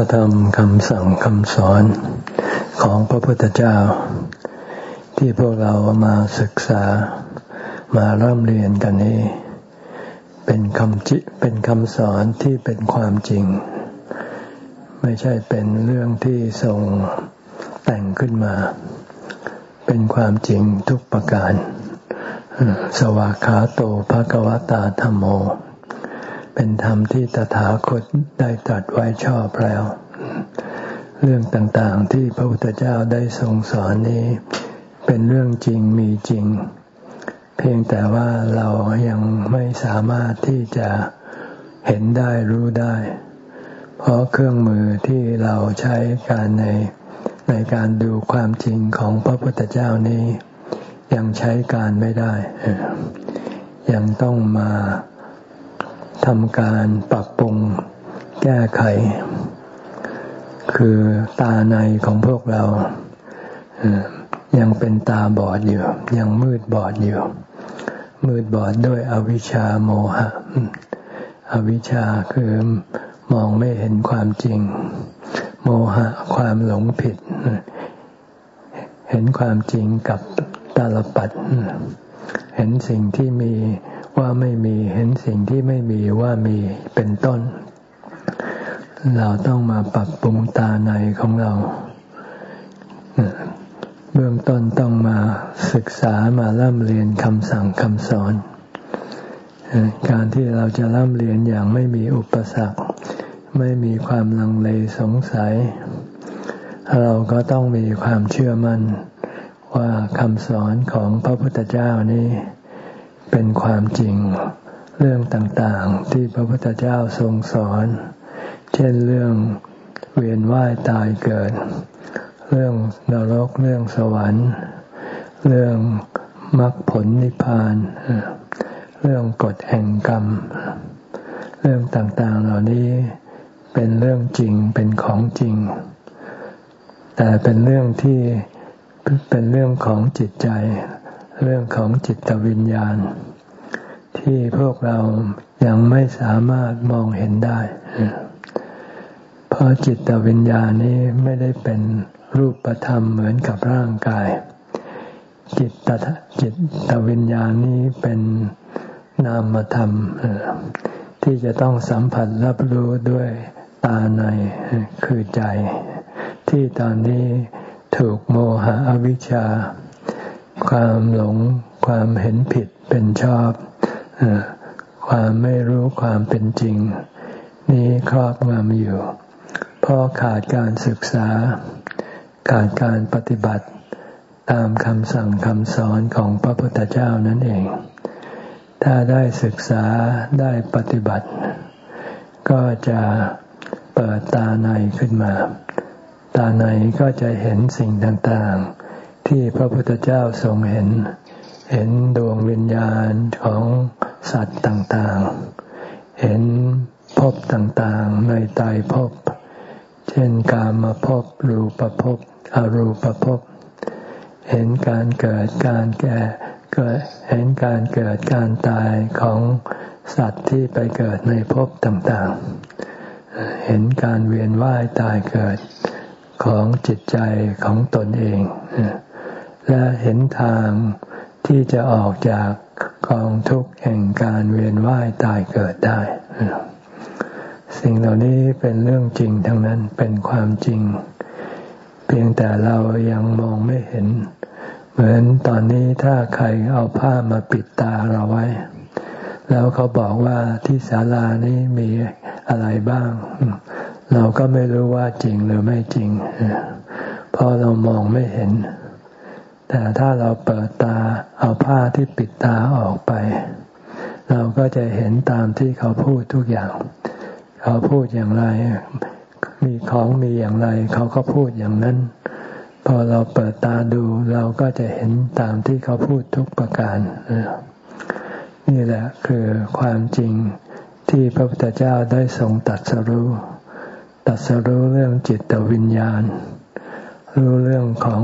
ระธรรมคำสั่งคำสอนของพระพุทธเจ้า ที่พวกเรามาศึกษามาเริ่มเรียนกันนี้ เป็นคำจิเป็นคำสอนที่เป็นความจริง ไม่ใช่เป็นเรื่องที่ทรงแต่งขึ้นมา เป็นความจริงทุกประการ สวากขาโตภะกวตาธรรมโม เป็นธรรมที่ตถาคตได้ตรัสไว้ชอบแล้ว เรื่องต่างๆที่พระพุทธเจ้าได้ทรงสอนนี้ เป็นเรื่องจริงมีจริง เพียงแต่ว่าเรายังไม่สามารถที่จะเห็นได้รู้ได้ เพราะเครื่องมือที่เราใช้การในในการดูความจริงของพระพุทธเจ้านี้ ยังใช้การไม่ได้ ยังต้องมา ทำการปรับปรุงแก้ไข คือตาในของพวกเรายังเป็นตาบอดอยู่ ยังมืดบอดอยู่ มืดบอดด้วยอวิชชาโมหะ อวิชชาคือมองไม่เห็นความจริง โมหะความหลงผิด เห็นความจริงกับตาลปัด เห็นสิ่งที่มี ว่าไม่มีเห็นสิ่งที่ไม่มีว่ามีเป็นต้น เราต้องมาปรับปรุงตาในของเรา เบื้องต้นต้องมาศึกษามาล่ำเรียนคำสั่งคำสอน การที่เราจะล่ำเรียนอย่างไม่มีอุปสรรค ไม่มีความลังเลสงสัย เราก็ต้องมีความเชื่อมั่นว่าคำสอนของพระพุทธเจ้านี้ เป็นความจริง เรื่องต่างๆที่พระพุทธเจ้าทรงสอน เช่นเรื่องเวียนว่ายตายเกิด เรื่องนรกเรื่องสวรรค์ เรื่องมรรคผลนิพพาน เรื่องกฎแห่งกรรม เรื่องต่างๆเหล่านี้เป็นเรื่องจริงเป็นของจริง แต่เป็นเรื่องที่เป็นเรื่องของจิตใจ เรื่องของจิตวิญญาณ ที่พวกเรายังไม่สามารถมองเห็นได้ เพราะจิตวิญญาณนี้ไม่ได้เป็นรูปธรรมเหมือนกับร่างกาย จิตตจิตวิญญาณนี้เป็นนามธรรม ที่จะต้องสัมผัสรับรู้ด้วยตาในคือใจ ที่ตอนนี้ถูกโมหะอวิชชา ความหลง ความเห็นผิดเป็นชอบความไม่รู้ความเป็นจริง นี้ครอบงำอยู่ เพราะขาดการศึกษา ขาดการปฏิบัติตามคำสั่งคำสอนของพระพุทธเจ้านั่นเอง ถ้าได้ศึกษาได้ปฏิบัติ ก็จะเปิดตาในขึ้นมา ตาในก็จะเห็นสิ่งต่างๆ ที่พระพุทธเจ้าทรงเห็น เห็นดวงวิญญาณของสัตว์ต่างๆ เห็นภพต่างๆในตายภพ เช่นกามภพรูปภพอรูปภพ เห็นการเกิดการแก่เกิดเห็นการเกิดการตายของสัตว์ที่ไปเกิดในภพต่างๆ เห็นการเวียนว่ายตายเกิดของจิตใจของตนเอง และเห็นทางที่จะออกจากกองทุกข์แห่งการเวียนว่ายตายเกิดได้ สิ่งเหล่านี้เป็นเรื่องจริงทั้งนั้นเป็นความจริง เพียงแต่เรายังมองไม่เห็น เหมือนตอนนี้ถ้าใครเอาผ้ามาปิดตาเราไว้ แล้วเขาบอกว่าที่ศาลานี้มีอะไรบ้าง เราก็ไม่รู้ว่าจริงหรือไม่จริงเพราะเรามองไม่เห็น แต่ถ้าเราเปิดตาเอาผ้าที่ปิดตาออกไป เราก็จะเห็นตามที่เขาพูดทุกอย่าง เขาพูดอย่างไร มีของมีอย่างไร เขาก็พูดอย่างนั้น พอเราเปิดตาดูเราก็จะเห็นตามที่เขาพูดทุกประการ นี่แหละคือความจริงที่พระพุทธเจ้าได้ทรงตัดสรู้ ตัดสรู้เรื่องจิตวิญญาณ รู้เรื่องของ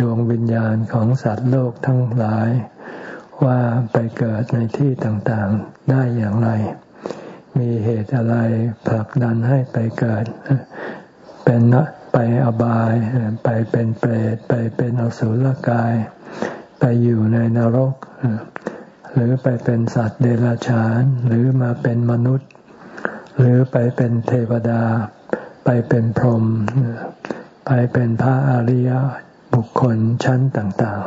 ดวงวิญญาณของสัตว์โลกทั้งหลาย ว่าไปเกิดในที่ต่างๆได้อย่างไร มีเหตุอะไรผลักดันให้ไปเกิด เป็นไปอบาย ไปเป็นเปรต ไปเป็นอสุรกาย ไปอยู่ในนรก หรือไปเป็นสัตว์เดรัจฉาน หรือมาเป็นมนุษย์ หรือไปเป็นเทวดา ไปเป็นพรหม ไปเป็นพระอริยบุคคลชั้นต่าง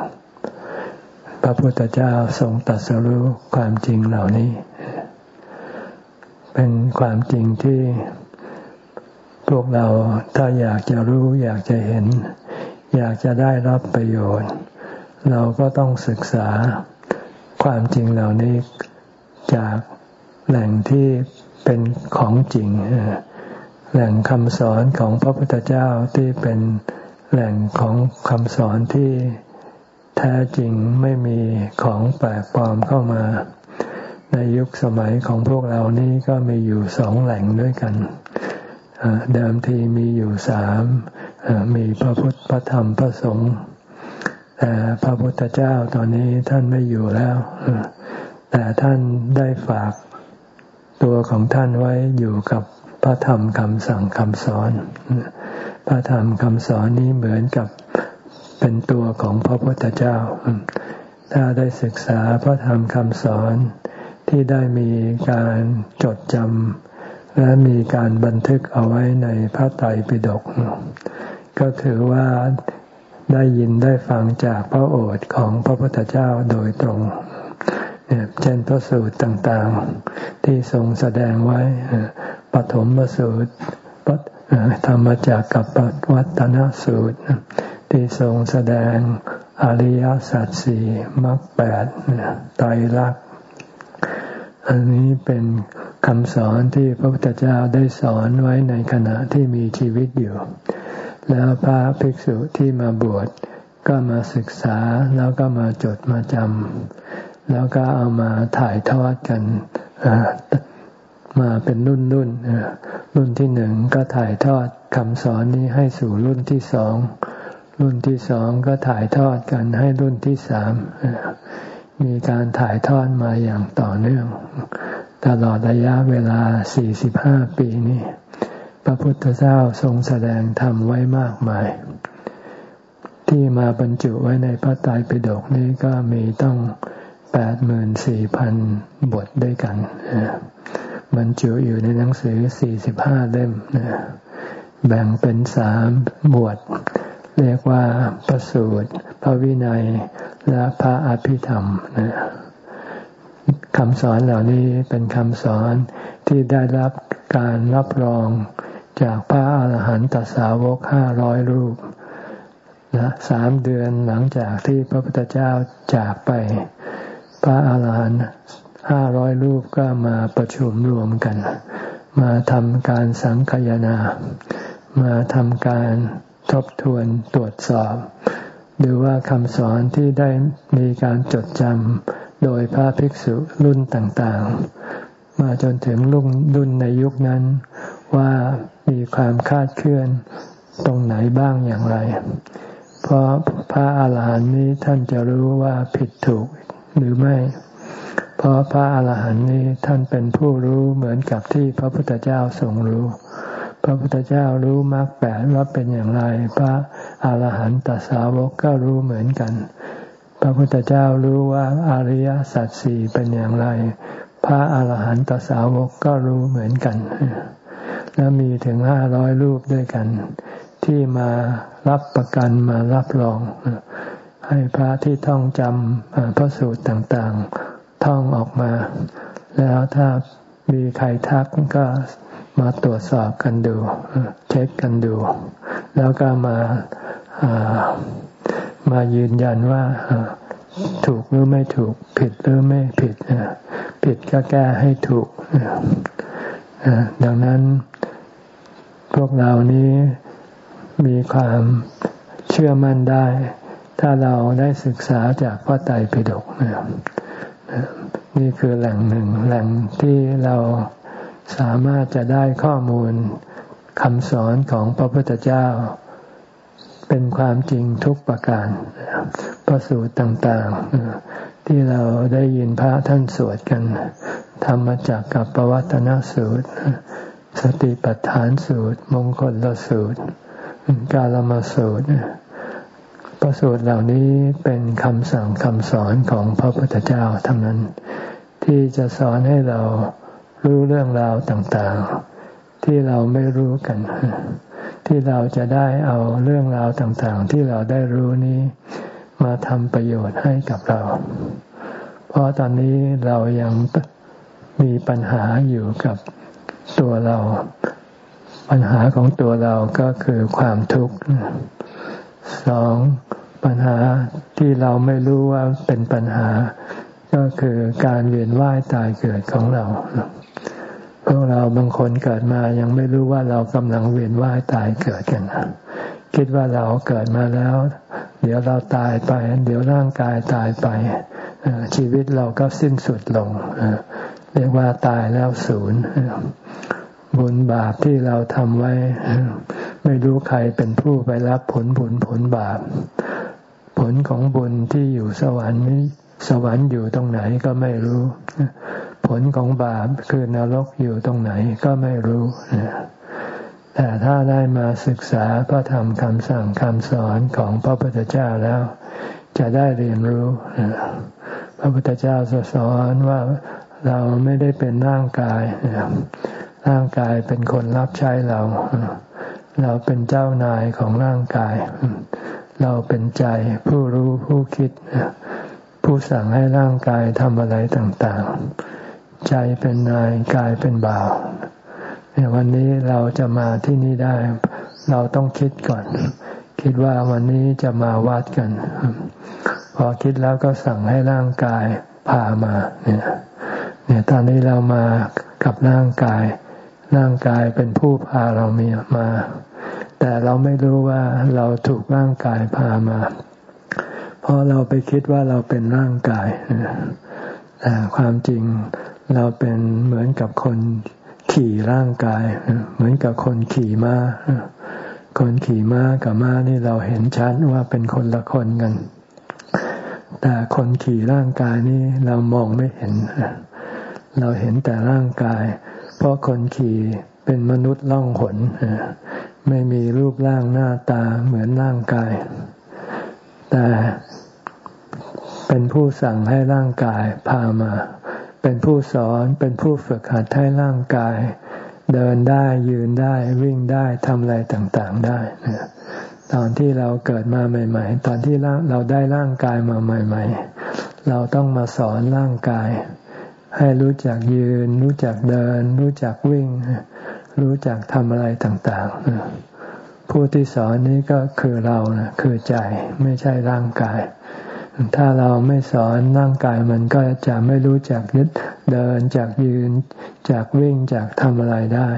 ๆ พระพุทธเจ้าทรงตรัสรู้ความจริงเหล่านี้ เป็นความจริงที่พวกเราถ้าอยากจะรู้อยากจะเห็น อยากจะได้รับประโยชน์ เราก็ต้องศึกษาความจริงเหล่านี้จากแหล่งที่เป็นของจริง แหล่งคำสอนของพระพุทธเจ้าที่เป็นแหล่งของคำสอนที่แท้จริงไม่มีของแปลกปลอมเข้ามา ในยุคสมัยของพวกเรานี้ก็มีอยู่สองแหล่งด้วยกันเดิมทีมีอยู่สามมีพระพุทธพระธรรมพระสงฆ์แต่พระพุทธเจ้าตอนนี้ท่านไม่อยู่แล้ว แต่ท่านได้ฝากตัวของท่านไว้อยู่กับ พระธรรมคำสั่งคำสอน พระธรรมคำสอนนี้เหมือนกับเป็นตัวของพระพุทธเจ้า ถ้าได้ศึกษาพระธรรมคำสอนที่ได้มีการจดจำและมีการบันทึกเอาไว้ในพระไตรปิฎกก็ถือว่าได้ยินได้ฟังจากพระโอษฐ์ของพระพุทธเจ้าโดยตรงเช่นพระสูตรต่างๆ ที่ทรงแสดงไว้ ฐมสูตรธรรมจากกับปวัตนสูตร ที่ทรงแสดงอริยสัจสี่มรรคแปดไตรลักษณ์อันนี้เป็นคำสอนที่พระพุทธเจ้าได้สอนไว้ในขณะที่มีชีวิตอยู่ แล้วพระภิกษุที่มาบวชก็มาศึกษาแล้วก็มาจดมาจำแล้วก็เอามาถ่ายทอดกัน มาเป็นรุ่นรุ่นรุ่นที่หนึ่งก็ถ่ายทอดคำสอนนี้ให้สู่รุ่นที่สอง รุ่นที่สองก็ถ่ายทอดกันให้รุ่นที่สามมีการถ่ายทอดมาอย่างต่อเนื่อง ตลอดระยะเวลา 45 ปีนี้ พระพุทธเจ้าทรงแสดงธรรมไว้มากมาย ที่มาบรรจุไว้ในพระไตรปิฎกนี้ก็มีต้องแปดหมื่นสี่พันบทด้วยกัน บรรจุอยู่ในหนังสือสี่สิบห้าเล่มแบ่งเป็นสามหมวด เรียกว่าพระสูตร พระวินัย และพระอภิธรรมคำสอนเหล่านี้เป็นคำสอนที่ได้รับการรับรองจากพระอาหารหันตสาวกห้าร้อยรูปนะสามเดือนหลังจากที่พระพุทธเจ้าจากไป พระอาหารหันต ห้าร้อยรูปก็มาประชุมรวมกัน มาทำการสังคยนา มาทำการทบทวนตรวจสอบดูว่าคำสอนที่ได้มีการจดจำโดยพระภิกษุรุ่นต่างๆ มาจนถึงรุ่นรุ่นในยุคนั้น ว่ามีความคาดเคลื่อนตรงไหนบ้างอย่างไร เพราะพระอาหารหันต์นี้ท่านจะรู้ว่าผิดถูกหรือไม่ เพราะพระอาหารหันต์นี้ท่านเป็นผู้รู้เหมือนกับที่พระพุทธเจ้าทรงรู้ พระพุทธเจ้ารู้มรรคแปดว่าเป็นอย่างไร พระอาหารหันตสาวกก็รู้เหมือนกัน พระพุทธเจ้ารู้ว่าอริยสัจสี่เป็นอย่างไร พระอาหารหันตสาวกก็รู้เหมือนกัน แล้วมีถึงห้าร้อยรูปด้วยกัน ที่มารับประกันมารับรอง ให้พระที่ท่องจำพระสูตรต่างๆ ท่องออกมา แล้วถ้ามีใครทักก็มาตรวจสอบกันดู เช็คกันดู แล้วก็มามายืนยันว่าถูกหรือไม่ถูก ผิดหรือไม่ผิดผิดก็แก้ให้ถูกดังนั้นพวกเรานี้มีความเชื่อมั่นได้ ถ้าเราได้ศึกษาจากพระไตรปิฎกนี่คื นี่คือแหล่งหนึ่งแหล่งที่เราสามารถจะได้ข้อมูลคำสอนของพระพุทธเจ้า เป็นความจริงทุกประการพระสูตรต่างๆ ที่เราได้ยินพระท่านสวดกัน ธรรมจักกับปวัตนสูตร สติปัฏฐานสูตร มงคลละสูตร กาลมาสูตร พระสูตรเหล่านี้เป็นคำสั่งคำสอนของพระพุทธเจ้าทั้งนั้น ที่จะสอนให้เรารู้เรื่องราวต่างๆ ที่เราไม่รู้กัน ที่เราจะได้เอาเรื่องราวต่างๆ ที่เราได้รู้นี้มาทำประโยชน์ให้กับเรา เพราะตอนนี้เรายังมีปัญหาอยู่กับตัวเรา ปัญหาของตัวเราก็คือความทุกข์ สองปัญหาที่เราไม่รู้ว่าเป็นปัญหา ก็คือการเวียนว่ายตายเกิดของเราพวกเราบางคนเกิดมายังไม่รู้ว่าเรากำลังเวียนว่ายตายเกิดกันคิดว่าเราเกิดมาแล้ว เดี๋ยวเราตายไป เดี๋ยวร่างกายตายไปชีวิตเราก็สิ้นสุดลงเรียกว่าตายแล้วศูนย์ บุญบาปที่เราทำไว้ ไม่รู้ใครเป็นผู้ไปรับผลบุญผลบาป ผลของบุญที่อยู่สวรรค์สวรรค์อยู่ตรงไหนก็ไม่รู้ ผลของบาปคือนรกอยู่ตรงไหนก็ไม่รู้แต่ถ้าได้มาศึกษาพระธรรมคำสั่งคำสอนของพระพุทธเจ้าแล้ว จะได้เรียนรู้พระพุทธเจ้าสอนว่าเราไม่ได้เป็นร่างกาย ร่างกายเป็นคนรับใช้เรา เราเป็นเจ้านายของร่างกาย เราเป็นใจผู้รู้ผู้คิด ผู้สั่งให้ร่างกายทำอะไรต่างๆ ใจเป็นนายกายเป็นบ่าววันนี้เราจะมาที่นี่ได้ เราต้องคิดก่อน คิดว่าวันนี้จะมาวัดกัน พอคิดแล้วก็สั่งให้ร่างกายพามาเนี่ยเนี่ยตอนนี้เรามากับร่างกาย ร่างกายเป็นผู้พาเรามีมา แต่เราไม่รู้ว่าเราถูกร่างกายพามา เพราะเราไปคิดว่าเราเป็นร่างกายแต่ความจริงเราเป็นเหมือนกับคนขี่ร่างกาย เหมือนกับคนขี่ม้า คนขี่ม้ากับม้านี่เราเห็นชัดว่าเป็นคนละคนกัน แต่คนขี่ร่างกายนี่เรามองไม่เห็น เราเห็นแต่ร่างกาย เพราะคนขี่เป็นมนุษย์ล่องหนไม่มีรูปร่างหน้าตาเหมือนร่างกาย แต่เป็นผู้สั่งให้ร่างกายพามา เป็นผู้สอนเป็นผู้ฝึกหัดให้ร่างกาย เดินได้ยืนได้วิ่งได้ทำอะไรต่างๆได้ตอนที่เราเกิดมาใหม่ ๆ ตอนที่เราได้ร่างกายมาใหม่ ๆ เราต้องมาสอนร่างกาย ให้รู้จักยืน รู้จักเดิน รู้จักวิ่ง รู้จักทำอะไรต่างๆ ผู้ที่สอนนี้ก็คือเรานะคือใจไม่ใช่ร่างกาย ถ้าเราไม่สอนร่างกายมันก็จะไม่รู้จักยึดเดินจากยืน จากวิ่งจากทำอะไรได้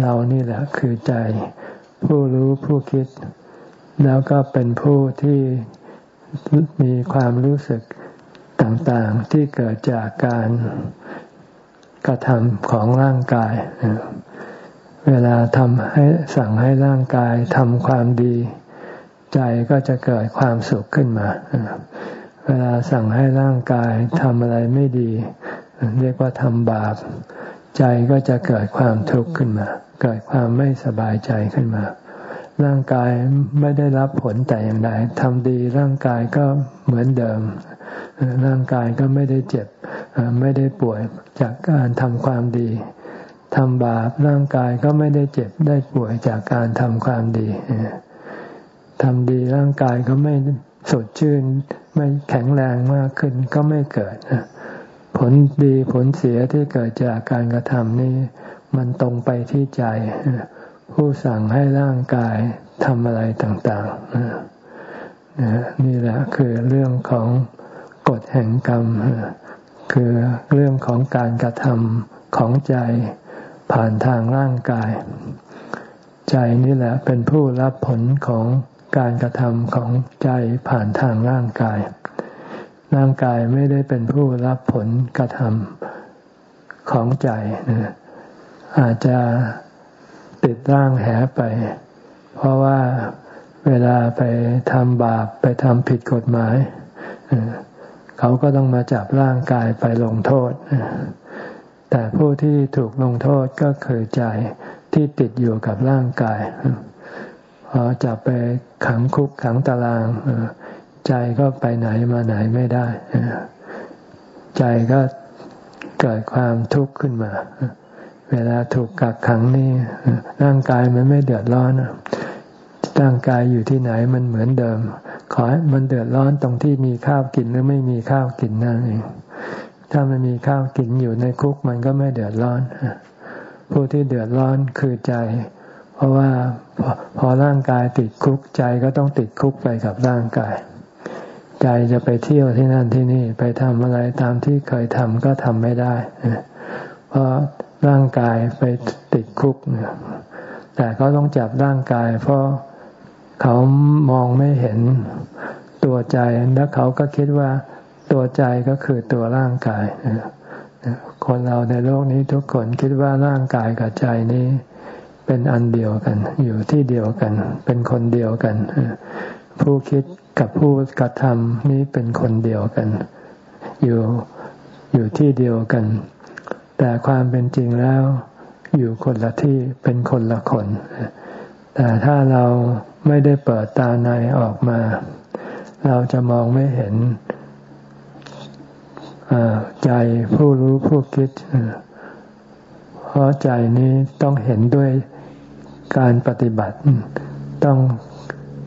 เรานี่แหละคือใจ ผู้รู้ผู้คิด แล้วก็เป็นผู้ที่มีความรู้สึก ต่างๆที่เกิดจากการกระทำของร่างกาย เวลาทำให้สั่งให้ร่างกายทำความดี ใจก็จะเกิดความสุขขึ้นมา เวลาสั่งให้ร่างกายทำอะไรไม่ดี เรียกว่าทำบาป ใจก็จะเกิดความทุกข์ขึ้นมา เกิดความไม่สบายใจขึ้นมา ร่างกายไม่ได้รับผลแต่อย่างใดทำดีร่างกายก็เหมือนเดิม ร่างกายก็ไม่ได้เจ็บไม่ได้ป่วยจากการทำความดีทำบาปร่างกายก็ไม่ได้เจ็บได้ป่วยจากการทำความดีทำดีร่างกายก็ไม่สดชื่น ไม่แข็งแรงมากขึ้นก็ไม่เกิดผลดีผลเสียที่เกิดจากการกระทำนี้ มันตรงไปที่ใจ ผู้สั่งให้ร่างกายทำอะไรต่างๆนี่แหละคือเรื่องของ กฎแห่งกรรม คือเรื่องของการกระทำของใจผ่านทางร่างกาย ใจนี่แหละเป็นผู้รับผลของการกระทำของใจผ่านทางร่างกาย ร่างกายไม่ได้เป็นผู้รับผลกระทำของใจอาจจะติดร่างแหไป เพราะว่าเวลาไปทำบาปไปทำผิดกฎหมาย เขาก็ต้องมาจับร่างกายไปลงโทษ แต่ผู้ที่ถูกลงโทษก็คือใจที่ติดอยู่กับร่างกายพอจะไปขังคุกขังตารางใจก็ไปไหนมาไหนไม่ได้ใจก็เกิดความทุกข์ขึ้นมา เวลาถูกกักขังนี่ร่างกายมันไม่เดือดร้อนร่างกายอยู่ที่ไหนมันเหมือนเดิม ขอให้มันเดือดร้อนตรงที่มีข้าวกินหรือไม่มีข้าวกินนั่นเองถ้ามันมีข้าวกินอยู่ในคุกมันก็ไม่เดือดร้อน ผู้ที่เดือดร้อนคือใจ เพราะว่าพอร่างกายติดคุกใจก็ต้องติดคุกไปกับร่างกาย ใจจะไปเที่ยวที่นั่นที่นี่ไปทำอะไรตามที่เคยทำก็ทำไม่ได้ เพราะร่างกายไปติดคุกแต่เขาต้องจับร่างกาย เพราะ เขามองไม่เห็นตัวใจ แล้วเขาก็คิดว่าตัวใจก็คือตัวร่างกายคนเราในโลกนี้ทุกคนคิดว่าร่างกายกับใจนี้เป็นอันเดียวกัน อยู่ที่เดียวกัน เป็นคนเดียวกัน ผู้คิดกับผู้กระทำนี้เป็นคนเดียวกัน อยู่อยู่ที่เดียวกัน แต่ความเป็นจริงแล้ว อยู่คนละที่เป็นคนละคนแต่ถ้าเรา ไม่ได้เปิดตาในออกมา เราจะมองไม่เห็นใจผู้รู้ผู้คิด เพราะใจนี้ต้องเห็นด้วยการปฏิบัติ ต้อง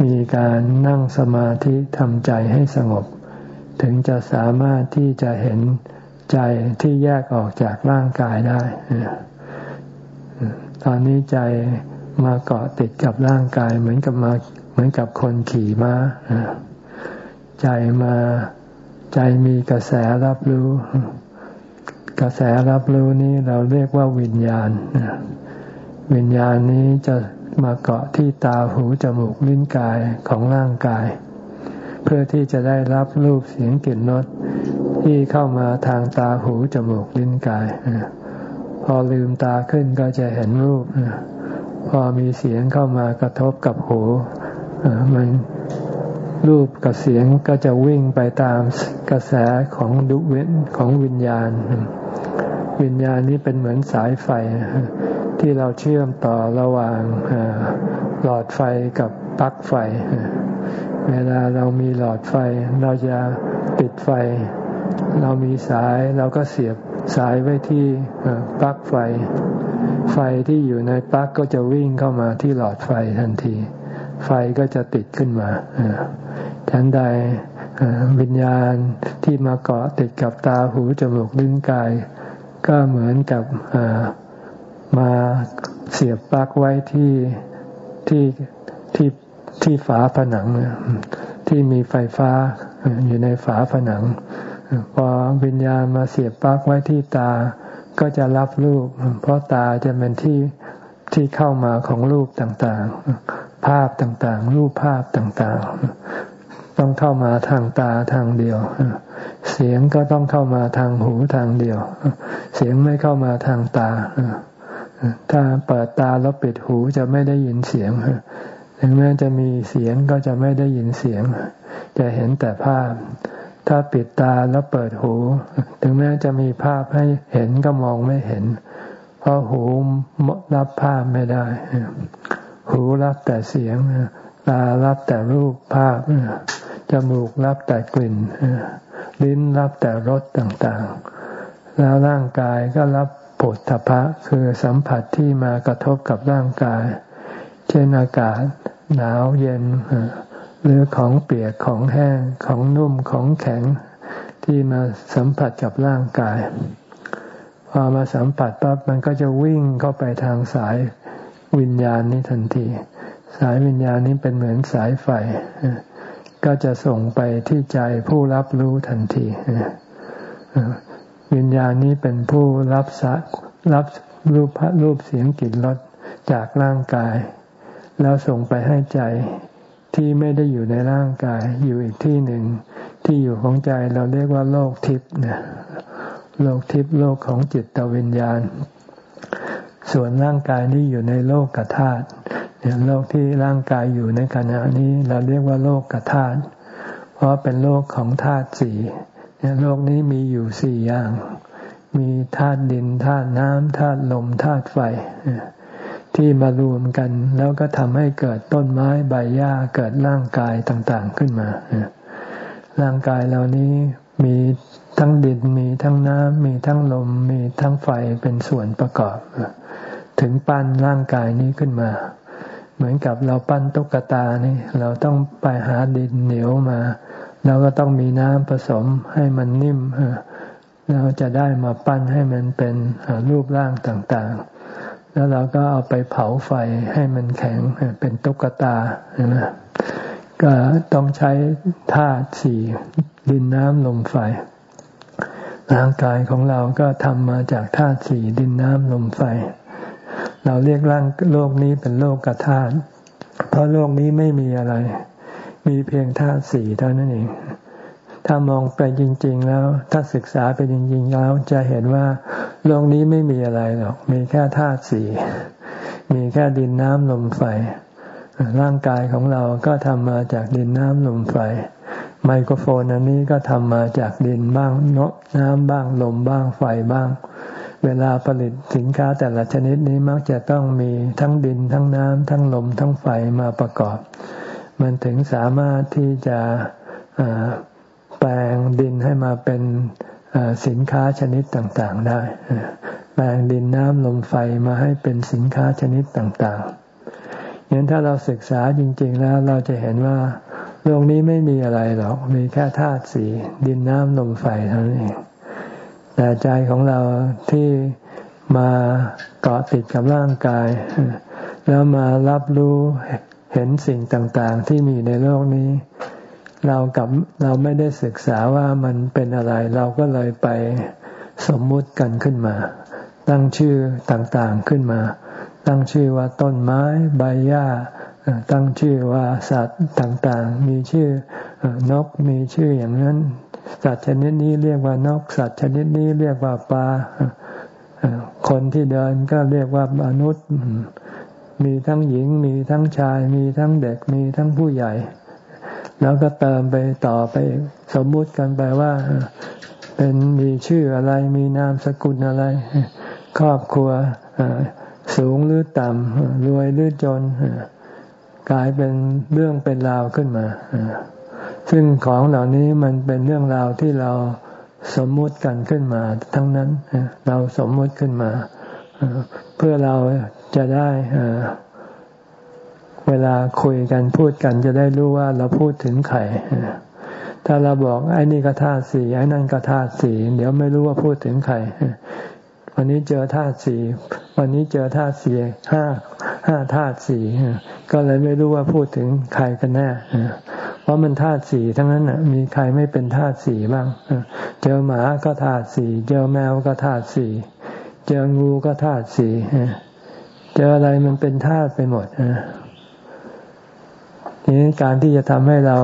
มีการนั่งสมาธิทำใจให้สงบ ถึงจะสามารถที่จะเห็นใจที่แยกออกจากร่างกายได้ ตอนนี้ใจ มาเกาะติดกับร่างกาย เหมือนกับมาเหมือนกับคนขี่ม้าใจมาใจมีกระแสรับรู้ กระแสรับรู้นี้เราเรียกว่าวิญญาณวิญญาณนี้จะมาเกาะที่ตาหูจมูกลิ้นกายของร่างกาย เพื่อที่จะได้รับรูปเสียงกลิ่นรสที่เข้ามาทางตาหูจมูกลิ้นกายพอลืมตาขึ้นก็จะเห็นรูป พอมีเสียงเข้ามากระทบกับหูมันรูปกับเสียงก็จะวิ่งไปตามกระแสของดุเวนของวิญญาณ วิญญาณนี้เป็นเหมือนสายไฟ ที่เราเชื่อมต่อระหว่างหลอดไฟกับปลั๊กไฟ เวลาเรามีหลอดไฟ เราจะติดไฟ เรามีสายเราก็เสียบสายไว้ที่ปลั๊กไฟ ไฟที่อยู่ในปลั๊กก็จะวิ่งเข้ามาที่หลอดไฟทันที ไฟก็จะติดขึ้นมาฉันใดวิญญาณที่มาเกาะติดกับตาหูจมูกลิ้นกาย ก็เหมือนกับมาเสียบปลั๊กไว้ที่ที่ที่ที่ฝาผนังที่มีไฟฟ้าอยู่ในฝาผนังพอวิญญาณมาเสียบปลั๊กไว้ที่ตา ก็จะรับรูป เพราะตาจะเป็นที่ที่เข้ามาของรูปต่างๆ ภาพต่างๆ รูปภาพต่างๆ ต้องเข้ามาทางตาทางเดียว เสียงก็ต้องเข้ามาทางหูทางเดียว เสียงไม่เข้ามาทางตา ถ้าเปิดตาแล้วปิดหูจะไม่ได้ยินเสียงถึงแม้จะมีเสียงก็จะไม่ได้ยินเสียง จะเห็นแต่ภาพ ถ้าปิดตาแล้วเปิดหู ถึงแม้จะมีภาพให้เห็นก็มองไม่เห็น เพราะหูรับภาพไม่ได้ หูรับแต่เสียง ตารับแต่รูปภาพ จมูกรับแต่กลิ่น ลิ้นรับแต่รสต่างๆ แล้วร่างกายก็รับผลทพะคือสัมผัสที่มากระทบกับร่างกาย เช่นอากาศหนาวเย็น หรือของเปียกของแห้งของนุ่มของแข็งที่มาสัมผัสกับร่างกาย พอมาสัมผัสปั๊บมันก็จะวิ่งเข้าไปทางสายวิญญาณนี้ทันที สายวิญญาณนี้เป็นเหมือนสายไฟ ก็จะส่งไปที่ใจผู้รับรู้ทันทีวิญญาณนี้เป็นผู้รับสัรับรูปรูปเสียงกลิ่นรสจากร่างกาย แล้วส่งไปให้ใจ ที่ไม่ได้อยู่ในร่างกายอยู่อีกที่หนึ่ง ที่อยู่ของใจเราเรียกว่าโลกทิพย์เนี่ยโลกทิพย์โลกของจิตวิญญาณ ส่วนร่างกายนี้อยู่ในโลกกธาตุเนี่ยโลกที่ร่างกายอยู่ในขณะนี้เราเรียกว่าโลกกธาตุเพราะเป็นโลกของธาตุสี่เนี่ยโลกนี้มีอยู่สี่อย่าง มีธาตุดินธาตุน้ำธาตุลมธาตุไฟ ที่มารวมกัน แล้วก็ทำให้เกิดต้นไม้ใบหญ้าเกิดร่างกายต่างๆขึ้นมา ร่างกายเหล่านี้มีทั้งดินมีทั้งน้ำมีทั้งลมมีทั้งไฟเป็นส่วนประกอบ ถึงปั้นร่างกายนี้ขึ้นมา เหมือนกับเราปั้นตุ๊กตานี่เราต้องไปหาดินเหนียวมาเราก็ต้องมีน้ำผสมให้มันนิ่มเราจะได้มาปั้นให้มันเป็นรูปร่างต่างๆ แล้วเราก็เอาไปเผาไฟให้มันแข็งเป็นตุ๊กตาก็ต้องใช้ธาตุสี่ดินน้ำลมไฟ ร่างกายของเราก็ทำมาจากธาตุสี่ดินน้ำลมไฟ เราเรียกร่างโลกนี้เป็นโลกกธาตุเพราะโลกนี้ไม่มีอะไร มีเพียงธาตุสี่เท่านั้นเองถ้ามองไปจริง ๆ แล้ว ถ้าศึกษาไปจริง ๆ แล้วจะเห็นว่า โลกนี้ไม่มีอะไรหรอก มีแค่ธาตุสี่ มีแค่ดินน้ำลมไฟ ร่างกายของเราก็ทำมาจากดินน้ำลมไฟ ไมโครโฟนอันนี้ก็ทำมาจากดินบ้างเนาะน้ำบ้างลมบ้างไฟบ้าง เวลาผลิตสินค้าแต่ละชนิดนี้มักจะต้องมีทั้งดินทั้งน้ำทั้งลมทั้งไฟมาประกอบ มันถึงสามารถที่จะแปลงดินให้มาเป็น สินค้าชนิดต่างๆได้แปลงดินน้ำลมไฟมาให้เป็นสินค้าชนิดต่างๆอย่างถ้าเราศึกษาจริง ๆ แล้วเราจะเห็นว่าโลกนี้ไม่มีอะไรหรอก มีแค่ธาตุสีดินน้ำลมไฟเท่านั้นเอง แต่ใจของเราที่มาเกาะติดกับร่างกาย แล้วมารับรู้เห็นสิ่งต่างๆ ที่มีในโลกนี้ เรากับเราไม่ได้ศึกษาว่ามันเป็นอะไร เราก็เลยไปสมมุติกันขึ้นมา ตั้งชื่อต่างๆขึ้นมา ตั้งชื่อว่าต้นไม้ใบหญ้าตั้งชื่อว่าสัตว์ต่างๆ มีชื่อนกมีชื่ออย่างนั้น สัตว์ชนิดนี้เรียกว่านก สัตว์ชนิดนี้เรียกว่าปลาคนที่เดินก็เรียกว่ามนุษย์ มีทั้งหญิง มีทั้งชาย มีทั้งเด็ก มีทั้งผู้ใหญ่ แล้วก็เติมไปต่อไปสมมุติกันไปว่าเป็นมีชื่ออะไรมีนามสกุลอะไร ครอบครัวสูงหรือต่ำรวยหรือจนกลายเป็นเรื่องเป็นราวขึ้นมาซึ่งของเหล่านี้มันเป็นเรื่องราวที่เราสมมุติกันขึ้นมา ทั้งนั้นเราสมมุติขึ้นมา เพื่อเราจะได้ เวลาคุยกันพูดกันจะได้รู้ว่าเราพูดถึงใครถ้าเราบอกไอ้นี่ก็ธาตุสี่ไอ้นั่นก็ธาตุสี่เดี๋ยวไม่รู้ว่าพูดถึงใครวันนี้เจอธาตุสี่วันนี้เจอธาตุสี่ห้าห้าธาตุสี่ก็เลยไม่รู้ว่าพูดถึงใครกันแน่เพราะมันธาตุสี่ทั้งนั้นอะมีใครไม่เป็นธาตุสี่บ้างเจอหมาก็ธาตุสี่เจอแมวก็ธาตุสี่เจองูก็ธาตุสี่เจออะไรมันเป็นธาตุไปหมด นี้การที่จะทำให้เรา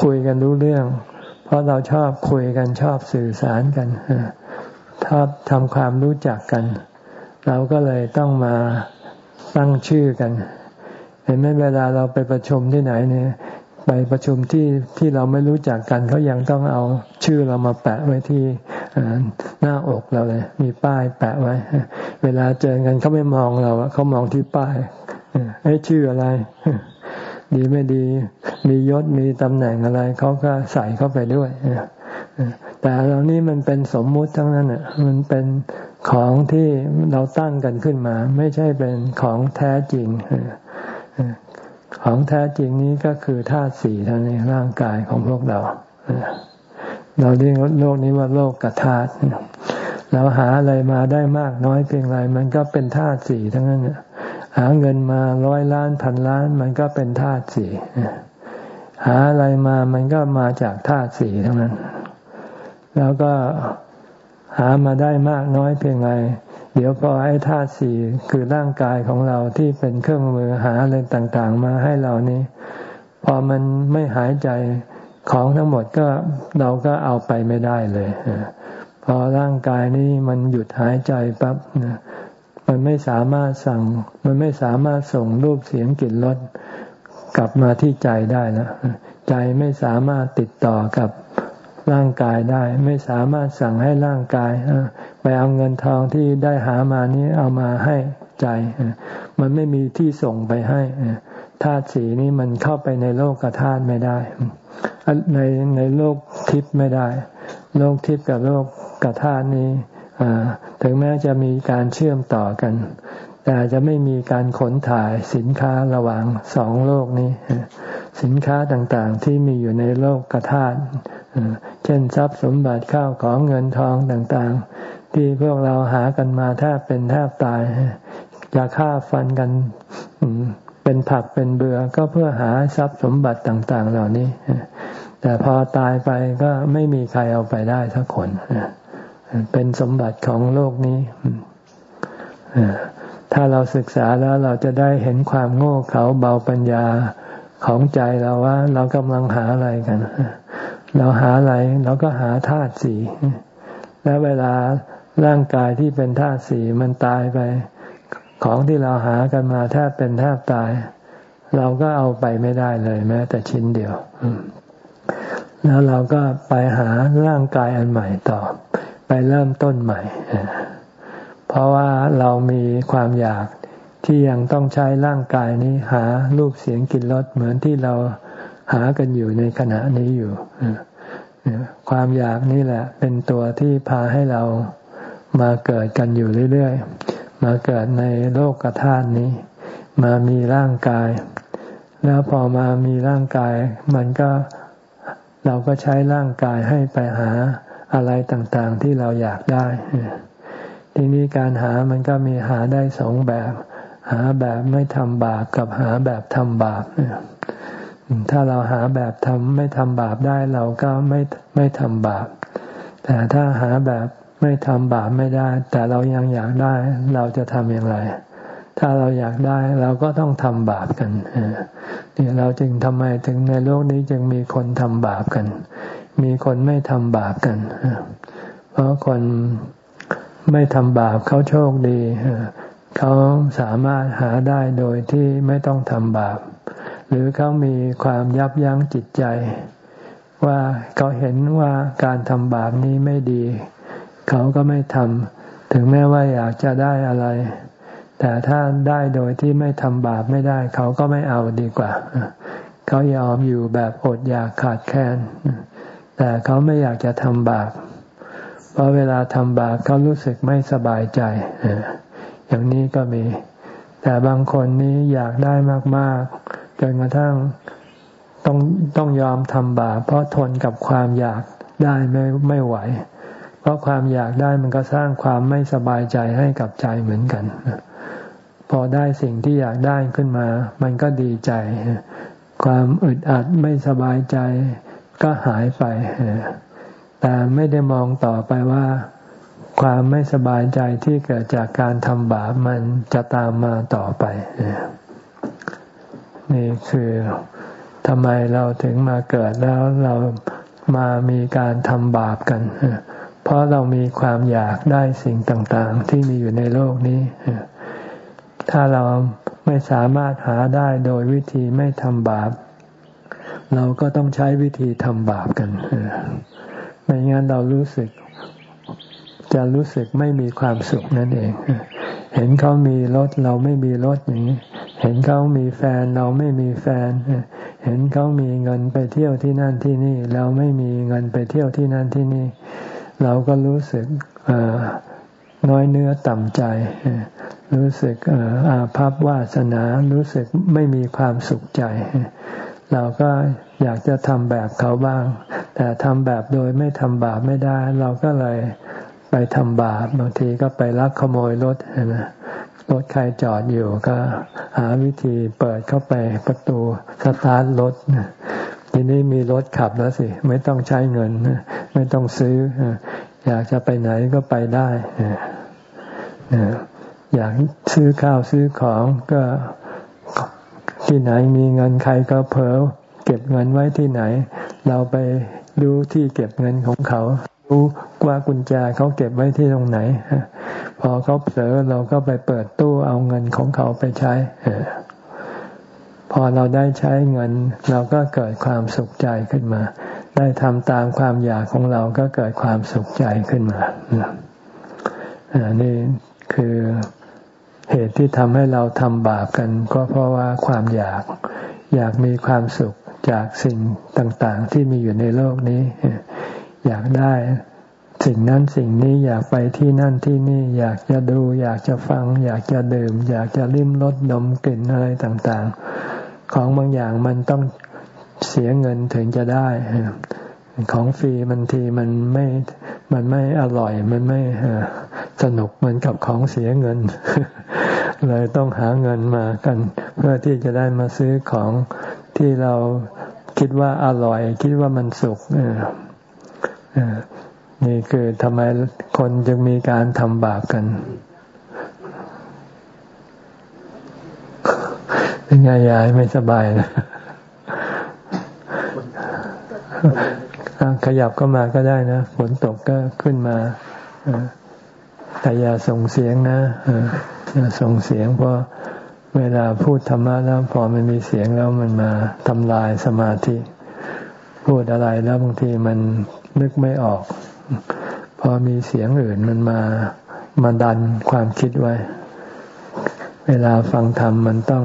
คุยกันรู้เรื่อง เพราะเราชอบคุยกันชอบสื่อสารกันชอบทำความรู้จักกัน เราก็เลยต้องมาตั้งชื่อกัน เห็นไหมเวลาเราไปประชุมที่ไหนเนี่ย ไปประชุมที่ที่เราไม่รู้จักกันเขายังต้องเอาชื่อเรามาแปะไว้ที่หน้าอกเราเลย มีป้ายแปะไว้ เวลาเจอกันเขาไม่มองเราเขามองที่ป้ายไอ้ชื่ออะไร ดีไม่ดี มียศมีตำแหน่งอะไรเขาก็ใส่เข้าไปด้วยแต่เรานี่มันเป็นสมมุติทั้งนั้นอะมันเป็นของที่เราตั้งกันขึ้นมา ไม่ใช่เป็นของแท้จริงของแท้จริงนี้ก็คือธาตุสี่ท่านในร่างกายของพวกเรา เราเรียกโลกนี้ว่าโลกกับธาตุเราหาอะไรมาได้มากน้อยเพียงไรมันก็เป็นธาตุสี่ทั้งนั้นเนี่ย หาเงินมาร้อยล้านพันล้าน มันก็เป็นธาตุสี่หาอะไรมามันก็มาจากธาตุสี่ทั้งนั้น แล้วก็หามาได้มากน้อยเพียงไรเดี๋ยวพอไอ้ธาตุสี่คือร่างกายของเราที่เป็นเครื่องมือหาอะไรต่างๆ มาให้เรานี้ พอมันไม่หายใจของทั้งหมดก็เราก็เอาไปไม่ได้เลยพอร่างกายนี้มันหยุดหายใจปั๊บ มันไม่สามารถสั่ง มันไม่สามารถส่งรูปเสียงกลิ่นรสกลับมาที่ใจได้แล้วใจไม่สามารถติดต่อกับร่างกายได้ ไม่สามารถสั่งให้ร่างกายไปเอาเงินทองที่ได้หามานี้เอามาให้ใจ มันไม่มีที่ส่งไปให้ธาตุสีนี้มันเข้าไปในโลกกธาตุไม่ได้ ในในโลกทิพย์ไม่ได้ โลกทิพย์กับโลกกธาตุนี้ ถึงแม้จะมีการเชื่อมต่อกัน แต่จะไม่มีการขนถ่ายสินค้าระหว่างสองโลกนี้ สินค้าต่างๆที่มีอยู่ในโลกกธาตเช่นทรัพย์สมบัติข้าวของเงินทองต่างๆ ที่พวกเราหากันมาแทบเป็นแทบตายจะฆ่าฟันกันเป็นผักเป็นเบือก็เพื่อหาทรัพย์สมบัติต่าง ๆ เหล่านี้ แต่พอตายไปก็ไม่มีใครเอาไปได้สักคน เป็นสมบัติของโลกนี้ถ้าเราศึกษาแล้วเราจะได้เห็นความโง่เขลาเบาปัญญาของใจเราว่า เรากำลังหาอะไรกัน เราหาอะไรเราก็หาธาตุสีแล้วเวลาร่างกายที่เป็นธาตุสีมันตายไป ของที่เราหากันมาแทบเป็นแทบตาย เราก็เอาไปไม่ได้เลยแม้ แต่ชิ้นเดียวแล้วเราก็ไปหาร่างกายอันใหม่ต่อ ไปเริ่มต้นใหม่ เพราะว่าเรามีความอยากที่ยังต้องใช้ร่างกายนี้หารูปเสียงกลิ่นรสเหมือนที่เราหากันอยู่ในขณะนี้อยู่ ความอยากนี่แหละ เป็นตัวที่พาให้เรามาเกิดกันอยู่เรื่อยๆ มาเกิดในโลกธาตุนี้ มามีร่างกาย แล้วพอมามีร่างกาย มันก็เราก็ใช้ร่างกายให้ไปหา อะไรต่างๆที่เราอยากได้ ทีนี้การหามันก็มีหาได้สองแบบ หาแบบไม่ทำบาปกับหาแบบทำบาปถ้าเราหาแบบทำไม่ทำบาปได้เราก็ไม่ไม่ทำบาป แต่ถ้าหาแบบไม่ทำบาปไม่ได้ แต่เรายังอยากได้เราจะทำอย่างไร ถ้าเราอยากได้เราก็ต้องทำบาปกันนี่เราจึงทำไมถึงในโลกนี้จึงมีคนทำบาปกัน มีคนไม่ทำบาปกัน เพราะคนไม่ทำบาปเขาโชคดี เขาสามารถหาได้โดยที่ไม่ต้องทำบาป หรือเขามีความยับยั้งจิตใจ ว่าเขาเห็นว่าการทำบาปนี้ไม่ดี เขาก็ไม่ทำถึงแม้ว่าอยากจะได้อะไร แต่ถ้าได้โดยที่ไม่ทำบาปไม่ได้ เขาก็ไม่เอาดีกว่า เขายอมอยู่แบบอดอยากขาดแคลน แต่เขาไม่อยากจะทำบาป เพราะเวลาทำบาปเขารู้สึกไม่สบายใจ อย่างนี้ก็มี แต่บางคนนี้อยากได้มาก ๆ จนกระทั่งต้องต้องยอมทำบาป เพราะทนกับความอยากได้ไม่ไม่ไหว เพราะความอยากได้มันก็สร้างความไม่สบายใจให้กับใจเหมือนกัน พอได้สิ่งที่อยากได้ขึ้นมา มันก็ดีใจ ความอึดอัดไม่สบายใจ ก็หายไป แต่ไม่ได้มองต่อไปว่า ความไม่สบายใจที่เกิดจากการทำบาปมันจะตามมาต่อไป นี่คือทำไมเราถึงมาเกิดแล้วเรามามีการทำบาปกัน เพราะเรามีความอยากได้สิ่งต่างๆ ที่มีอยู่ในโลกนี้ ถ้าเราไม่สามารถหาได้โดยวิธีไม่ทำบาป เราก็ต้องใช้วิธีทำบาปกันไม่งั้นเรารู้สึก จะรู้สึกไม่มีความสุขนั่นเอง เห็นเขามีรถเราไม่มีรถอย่างนี้ เห็นเขามีแฟนเราไม่มีแฟน เห็นเขามีเงินไปเที่ยวที่นั่นที่นี่ เราไม่มีเงินไปเที่ยวที่นั่นที่นี่ เราก็รู้สึกน้อยเนื้อต่ำใจ รู้สึกอาภัพวาสนา รู้สึกไม่มีความสุขใจ เราก็อยากจะทำแบบเขาบ้าง แต่ทำแบบโดยไม่ทำบาปไม่ได้ เราก็เลยไปทำบาปบางทีก็ไปลักขโมยรถนะรถใครจอดอยู่ก็หาวิธีเปิดเข้าไปประตูสตาร์ทรถทีนี้มีรถขับแล้วสิ ไม่ต้องใช้เงิน ไม่ต้องซื้อ อยากจะไปไหนก็ไปได้อยากซื้อข้าวซื้อของก็ ที่ไหนมีเงินใครก็เผลอเก็บเงินไว้ที่ไหน เราไปดูที่เก็บเงินของเขารู้ว่ากุญแจเขาเก็บไว้ที่ตรงไหน พอเขาเผลอเราก็ไปเปิดตู้เอาเงินของเขาไปใช้พอเราได้ใช้เงิน เราก็เกิดความสุขใจขึ้นมา ได้ทำตามความอยากของเราก็เกิดความสุขใจขึ้นมาอันนี้คือ เหตุที่ทำให้เราทำบาปกัน ก็เพราะว่าความอยาก อยากมีความสุขจากสิ่งต่างๆ ที่มีอยู่ในโลกนี้ อยากได้สิ่งนั้นสิ่งนี้อยากไปที่นั่นที่นี่ อยากจะดู อยากจะฟัง อยากจะดื่ม อยากจะลิ้มรสดมกลิ่นอะไรต่างๆ ของบางอย่างมันต้องเสียเงินถึงจะได้ ของฟรีมันทีมันไม่มันไม่อร่อย มันไม่สนุกเหมือนกับของเสียเงิน เลยต้องหาเงินมากัน เพื่อที่จะได้มาซื้อของที่เราคิดว่าอร่อย คิดว่ามันสุกนี่คือทำไมคนจึงมีการทำบาปกันเป็นไงยายไม่สบายนะ ขยับก็มาก็ได้นะ ฝนตกก็ขึ้นมาแต่อย่าส่งเสียงนะอย่าส่งเสียงเพราะเวลาพูดธรรมะแล้วพอมันมีเสียงแล้วมันมาทำลายสมาธิ พูดอะไรแล้วบางทีมันนึกไม่ออก พอมีเสียงอื่นมันมามาดันความคิดไว้ เวลาฟังธรรมมันต้อง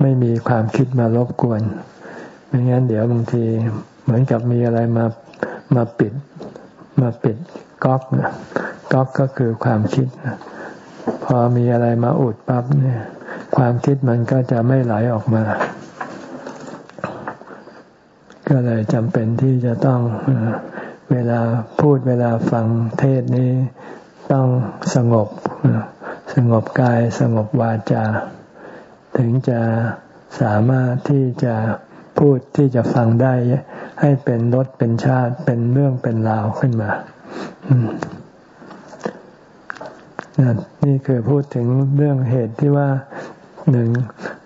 ไม่มีความคิดมารบกวนไม่งั้นเดี๋ยวบางที เหมือนกับมีอะไรมามาปิดมาปิดก๊อกนะก๊อกก็คือความคิด พอมีอะไรมาอุดปั๊บเนี่ย ความคิดมันก็จะไม่ไหลออกมา ก็เลยจำเป็นที่จะต้องเวลาพูดเวลาฟังเทศนี้ต้องสงบสงบกายสงบวาจา ถึงจะสามารถที่จะพูดที่จะฟังได้ ให้เป็นรสเป็นชาติเป็นเรื่องเป็นราวขึ้นมานี่คือพูดถึงเรื่องเหตุที่ว่าหนึ่ง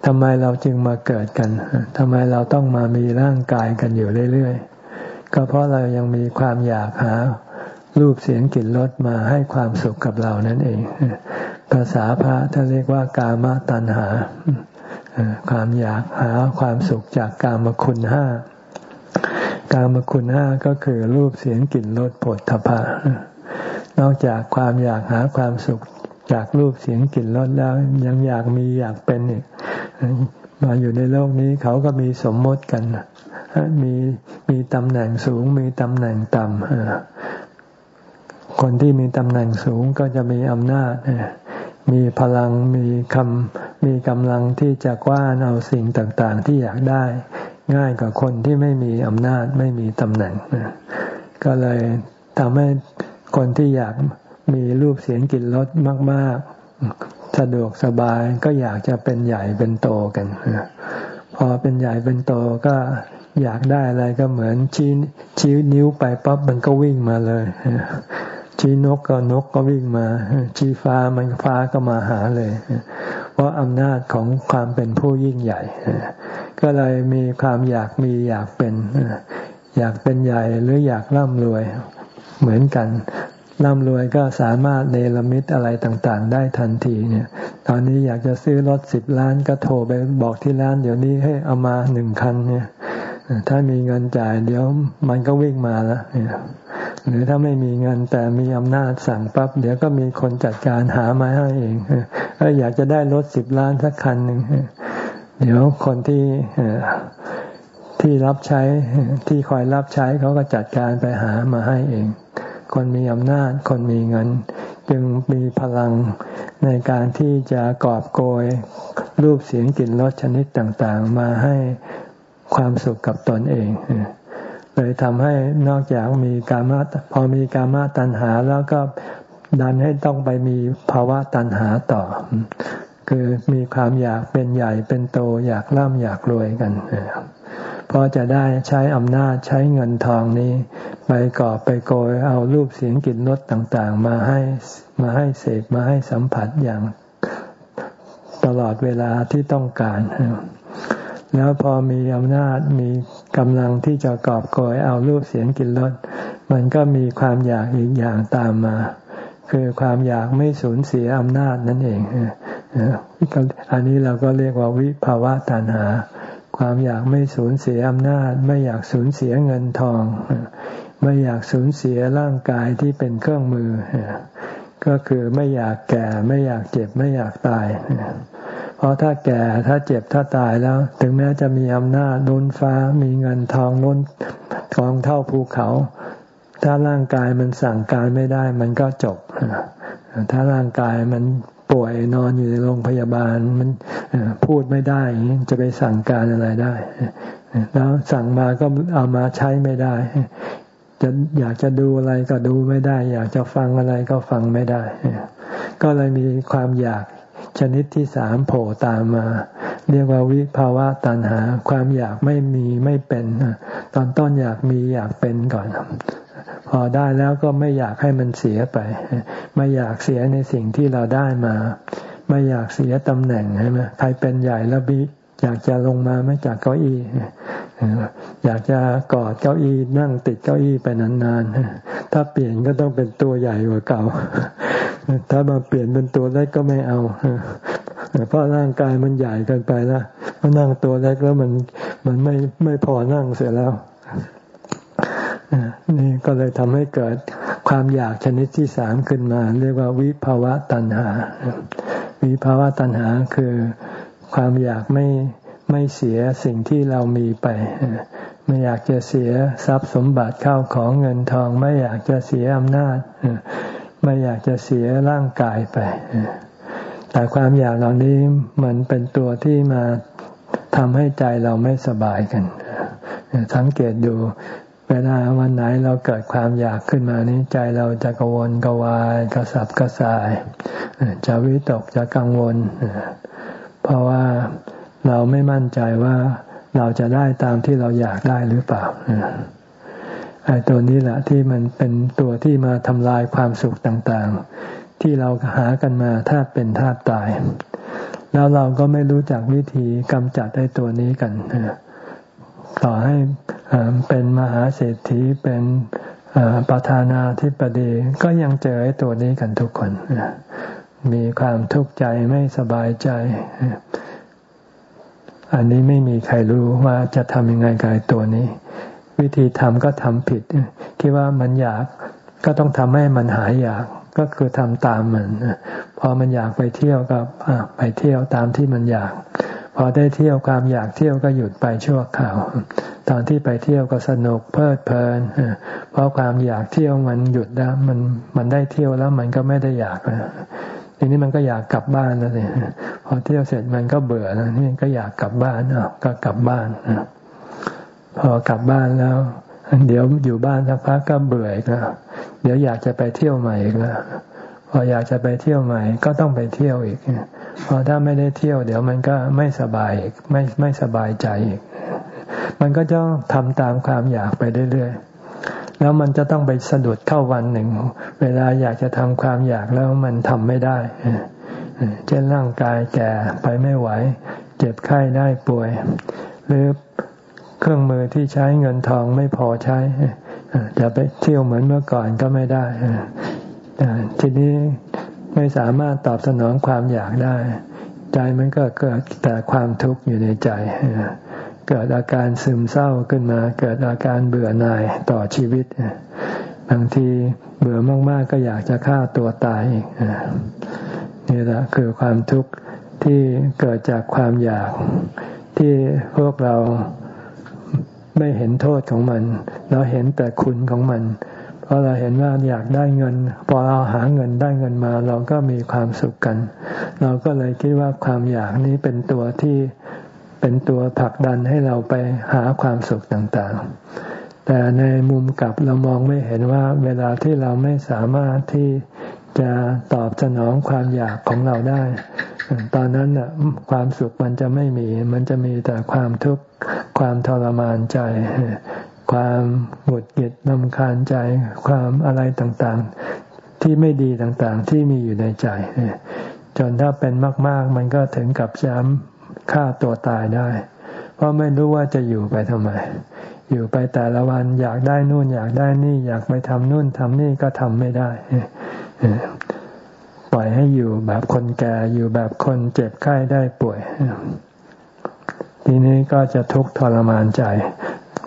ทำไมเราจึงมาเกิดกันทำไมเราต้องมามีร่างกายกันอยู่เรื่อยๆ ก็เพราะเรายังมีความอยากหารูปเสียงกลิ่นรสมาให้ความสุขกับเรานั่นเอง ภาษาพระท่านเรียกว่ากามตัณหา ความอยากหาความสุขจากกามคุณห้า กามคุณห้าก็คือรูปเสียงกลิ่นรสผลทพะนอกจากความอยากหาความสุข จากรูปเสียงกลิ่นรสแล้วยังอยากมีอยากเป็นอีกมาอยู่ในโลกนี้เขาก็มีสมมติกันมีมีตำแหน่งสูง มีตำแหน่งต่ำคนที่มีตำแหน่งสูงก็จะมีอำนาจมีพลังมีคำมีกำลังที่จะกว้านเอาสิ่งต่าง ๆ ที่อยากได้ ง่ายกว่าคนที่ไม่มีอำนาจไม่มีตำแหน่งก็เลยทำให้คนที่อยากมีรูปเสียงกลิ่นรสมาก ๆ สะดวกสบายก็อยากจะเป็นใหญ่เป็นโตกันพอเป็นใหญ่เป็นโตก็อยากได้อะไรก็เหมือนชี้ชี้นิ้วไปปั๊บมันก็วิ่งมาเลยชี้นกก็นกก็วิ่งมา ชี้ฟ้ามันฟ้าก็มาหาเลย เพราะอำนาจของความเป็นผู้ยิ่งใหญ่ ก็เลยมีความอยากมีอยากเป็น อยากเป็นใหญ่หรืออยากร่ำรวยเหมือนกันร่ำรวยก็สามารถเนรมิตอะไรต่างๆ ได้ทันทีเนี่ย ตอนนี้อยากจะซื้อรถสิบล้านก็โทรไปบอกที่ร้าน เดี๋ยวนี้ให้เอามาหนึ่งคันเนี่ย ถ้ามีเงินจ่ายเดี๋ยวมันก็วิ่งมาแล้วเนี่ย หรือถ้าไม่มีเงินแต่มีอำนาจสั่งปั๊บเดี๋ยวก็มีคนจัดการหามาให้เองเอออยากจะได้รถสิบล้านสักคันหนึ่งเดี๋ยวคนที่ที่รับใช้ที่คอยรับใช้เขาก็จัดการไปหามาให้เอง คนมีอำนาจ คนมีเงิน จึงมีพลังในการที่จะกอบโกยรูปเสียงกลิ่นรสชนิดต่างๆ มาให้ความสุขกับตนเอง เลยทำให้นอกจากมีกามาพอมีกามาตัณหาแล้วก็ดันให้ต้องไปมีภาวะตัณหาต่อ คือมีความอยากเป็นใหญ่เป็นโตอยากร่ำอยากรวยกันเพราะจะได้ใช้อำนาจใช้เงินทองนี้ ไปกอบไปโกยเอารูปเสียงกลิ่นรสต่างๆ มาให้มาให้เสกมาให้สัมผัสอย่างตลอดเวลาที่ต้องการ แล้วพอมีอำนาจมี กำลังที่จะกอบโกยเอารูปเสียงกินรสมันก็มีความอยากอีกอย่างตามมา คือความอยากไม่สูญเสียอำนาจนั่นเองอันนี้เราก็เรียกว่าวิภาวะตัณหา ความอยากไม่สูญเสียอำนาจ ไม่อยากสูญเสียเงินทอง ไม่อยากสูญเสียร่างกายที่เป็นเครื่องมือ ก็คือไม่อยากแก่ ไม่อยากเจ็บ ไม่อยากตายเราะถ้าแก่ถ้าเจ็บถ้าตายแล้ว ถึงแม้จะมีอำนาจนุนฟ้ามีเงินทองนุนทองเท่าภูเขา ถ้าร่างกายมันสั่งการไม่ได้ มันก็จบ ถ้าร่างกายมันป่วยนอนอยู่ในโรงพยาบาลมันพูดไม่ได้จะไปสั่งการอะไรได้ แล้วสั่งมาก็เอามาใช้ไม่ได้ จะอยากจะดูอะไรก็ดูไม่ได้ อยากจะฟังอะไรก็ฟังไม่ได้ ก็เลยมีความอยาก ชนิดที่สามโผล่ตามมา เรียกว่าวิภาวะตัณหา ความอยากไม่มีไม่เป็น ตอนต้นอยากมีอยากเป็นก่อน พอได้แล้วก็ไม่อยากให้มันเสียไป ไม่อยากเสียในสิ่งที่เราได้มา ไม่อยากเสียตำแหน่งใช่ไหมใครเป็นใหญ่แล้วบิอยากจะลงมาไม่จากเก้าอี้ อยากจะกอดเก้าอี้นั่งติดเก้าอี้ไปนานๆ ถ้าเปลี่ยนก็ต้องเป็นตัวใหญ่กว่าเก่า ถ้ามาเปลี่ยนเป็นตัวเล็กก็ไม่เอาเพราะร่างกายมันใหญ่เกินไปแล้วมานั่งตัวเล็กแล้วมันมันไม่ไม่พอนั่งเสียแล้วนี่ก็เลยทำให้เกิดความอยากชนิดที่สามขึ้นมา เรียกว่าวิภาวะตัณหา วิภาวะตัณหาคือความอยากไม่ไม่เสียสิ่งที่เรามีไป ไม่อยากจะเสียทรัพย์สมบัติเข้าของเงินทอง ไม่อยากจะเสียอำนาจ ไม่อยากจะเสียร่างกายไป แต่ความอยากเหล่านี้มันเป็นตัวที่มาทำให้ใจเราไม่สบายกัน สังเกตดูเวลาวันไหนเราเกิดความอยากขึ้นมานี้ใจเราจะกวนกวายกระสับกระส่าย จะวิตกจะกังวล เพราะว่าเราไม่มั่นใจว่าเราจะได้ตามที่เราอยากได้หรือเปล่า ไอ้ตัวนี้แหละที่มันเป็นตัวที่มาทำลายความสุขต่างๆ ที่เราหากันมาถ้าเป็นท่าตาย แล้วเราก็ไม่รู้จักวิธีกำจัดไอ้ตัวนี้กันต่อให้เป็นมหาเศรษฐีเป็นประธานาธิบดีก็ยังเจอไอ้ตัวนี้กันทุกคน มีความทุกข์ใจไม่สบายใจ อันนี้ไม่มีใครรู้ว่าจะทำยังไงกับตัวนี้ วิธีทำก็ทำผิด คิดว่ามันอยากก็ต้องทำให้มันหายอยากก็คือทำตามมันพอมันอยากไปเที่ยวก็ไปเที่ยวตามที่มันอยาก พอได้เที่ยวความอยากเที่ยวก็หยุดไปชั่วคราว ตอนที่ไปเที่ยวก็สนุกเพลิดเพลินเพราะความอยากเที่ยวมันหยุดแล้วมันมันได้เที่ยวแล้วมันก็ไม่ได้อยากแล้วทีนี้มันก็อยากกลับบ้านแล้วสิพอเที่ยวเสร็จมันก็เบื่อแล้วนี่ก็อยากกลับบ้านอะก็กลับบ้าน พอกลับบ้านแล้ว เดี๋ยวอยู่บ้านสักพักก็เบื่ออีกแล้วเดี๋ยวอยากจะไปเที่ยวใหม่อีกแล้วพออยากจะไปเที่ยวใหม่ก็ต้องไปเที่ยวอีกพอถ้าไม่ได้เที่ยว เดี๋ยวมันก็ไม่สบายอีกไม่ไม่สบายใจอีก มันก็จะทำตามความอยากไปเรื่อยๆแล้วมันจะต้องไปสะดุดเข้าวันหนึ่ง เวลาอยากจะทำความอยากแล้วมันทำไม่ได้เช่นร่างกายแก่ไปไม่ไหว เจ็บไข้ได้ป่วย หรือ เครื่องมือที่ใช้เงินทองไม่พอใช้จะไปเที่ยวเหมือนเมื่อก่อนก็ไม่ได้ทีนี้ไม่สามารถตอบสนองความอยากได้ ใจมันก็เกิดแต่ความทุกข์อยู่ในใจ เกิดอาการซึมเศร้าขึ้นมา เกิดอาการเบื่อหน่ายต่อชีวิตบางทีเบื่อมาก ๆ ก็อยากจะฆ่าตัวตายนี่แหละคือความทุกข์ที่เกิดจากความอยากที่พวกเรา ไม่เห็นโทษของมัน เราเห็นแต่คุณของมัน เพราะเราเห็นว่าอยากได้เงิน พอเราหาเงินได้เงินมา เราก็มีความสุขกัน เราก็เลยคิดว่าความอยากนี้เป็นตัวที่เป็นตัวผลักดันให้เราไปหาความสุขต่างๆ แต่ในมุมกลับเรามองไม่เห็นว่าเวลาที่เราไม่สามารถที่จะตอบสนองความอยากของเราได้ ตอนนั้นน่ะความสุขมันจะไม่มี มันจะมีแต่ความทุกข์ความทรมานใจ ความหงุดหงิดนำคาญใจ ความอะไรต่างๆ ที่ไม่ดีต่างๆ ที่มีอยู่ในใจ จนถ้าเป็นมาก ๆ มันก็ถึงกับจะฆ่าตัวตายได้ เพราะไม่รู้ว่าจะอยู่ไปทำไม อยู่ไปแต่ละวันอยากได้นู่นอยากได้นี่ อยากไปทำนู่นทำนี่ก็ทำไม่ได้ ปล่อยให้อยู่แบบคนแก่อยู่แบบคนเจ็บไข้ได้ป่วย ทีนี้ก็จะทุกข์ทรมานใจ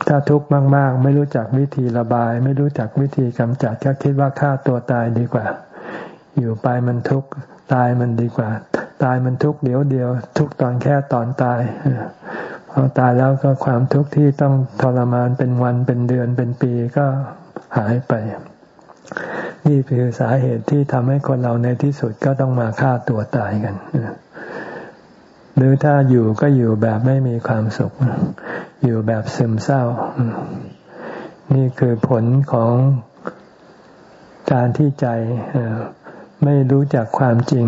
ถ้าทุกข์มาก ๆ ไม่รู้จักวิธีระบาย ไม่รู้จักวิธีกำจัดก็คิดว่าฆ่าตัวตายดีกว่า อยู่ไปมันทุกข์ตายมันดีกว่า ตายมันทุกข์เดี๋ยวเดียว ทุกตอนแค่ตอนตายพอตายแล้วก็ความทุกข์ที่ต้องทรมานเป็นวันเป็นเดือนเป็นปีก็หายไป นี่คือสาเหตุที่ทำให้คนเราในที่สุดก็ต้องมาฆ่าตัวตายกันหรือถ้าอยู่ก็อยู่แบบไม่มีความสุข อยู่แบบซึมเศร้า นี่คือผลของการที่ใจไม่รู้จักความจริง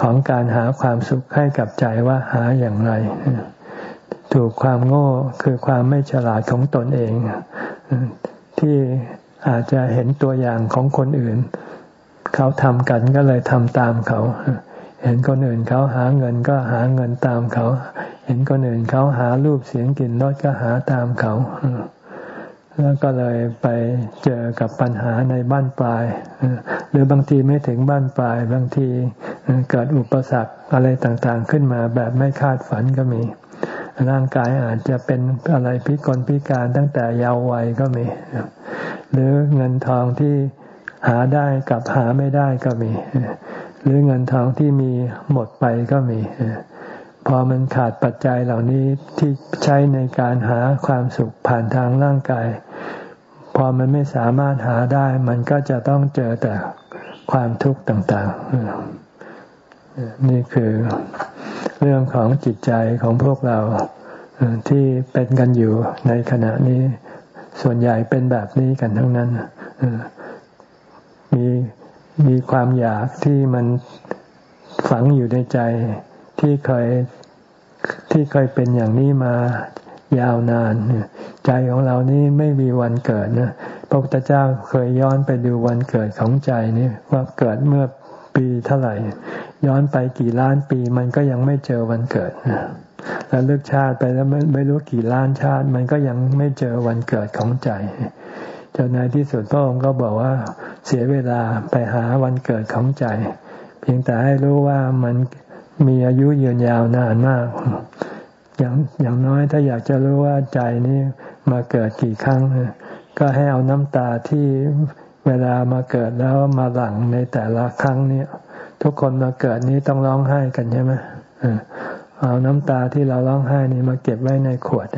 ของการหาความสุขให้กับใจว่าหาอย่างไร ถูกความโง่คือความไม่ฉลาดของตนเอง ที่ อาจจะเห็นตัวอย่างของคนอื่น เขาทำกันก็เลยทำตามเขา เห็นคนอื่นเขาหาเงินก็หาเงินตามเขา เห็นคนอื่นเขาหารูปเสียงกลิ่นรสก็หาตามเขา แล้วก็เลยไปเจอกับปัญหาในบ้านปลาย หรือบางทีไม่ถึงบ้านปลาย บางทีเกิดอุปสรรคอะไรต่างๆขึ้นมาแบบไม่คาดฝันก็มีร่างกายอาจจะเป็นอะไรพิกลพิการตั้งแต่เยาว์วัยก็มี หรือเงินทองที่หาได้กับหาไม่ได้ก็มี หรือเงินทองที่มีหมดไปก็มี พอมันขาดปัจจัยเหล่านี้ที่ใช้ในการหาความสุขผ่านทางร่างกาย พอมันไม่สามารถหาได้ มันก็จะต้องเจอแต่ความทุกข์ต่างๆ นี่คือเรื่องของจิตใจของพวกเราที่เป็นกันอยู่ในขณะนี้ ส่วนใหญ่เป็นแบบนี้กันทั้งนั้นมีมีความอยากที่มันฝังอยู่ในใจที่เคยที่เคยเป็นอย่างนี้มายาวนานใจของเรานี่ไม่มีวันเกิดนะพระพุทธเจ้าเคยย้อนไปดูวันเกิดของใจนี่ว่าเกิดเมื่อปีเท่าไหร่ ย้อนไปกี่ล้านปีมันก็ยังไม่เจอวันเกิด แล้วเลือกชาติไปแล้วไม่ไม่รู้กี่ล้านชาติ มันก็ยังไม่เจอวันเกิดของใจจนในที่สุดพระองค์ก็บอกว่าเสียเวลาไปหาวันเกิดของใจ เพียงแต่ให้รู้ว่ามันมีอายุยืนยาวนานมาก อย่างอย่างน้อยถ้าอยากจะรู้ว่าใจนี้มาเกิดกี่ครั้ง ก็ให้เอาน้ำตาที่เวลามาเกิดแล้วมาหลั่งในแต่ละครั้งนี้ทุกคนมาเกิดนี้ต้องร้องไห้กันใช่ไหม เอาน้ำตาที่เราร้องไห้นี้มาเก็บไว้ในขวด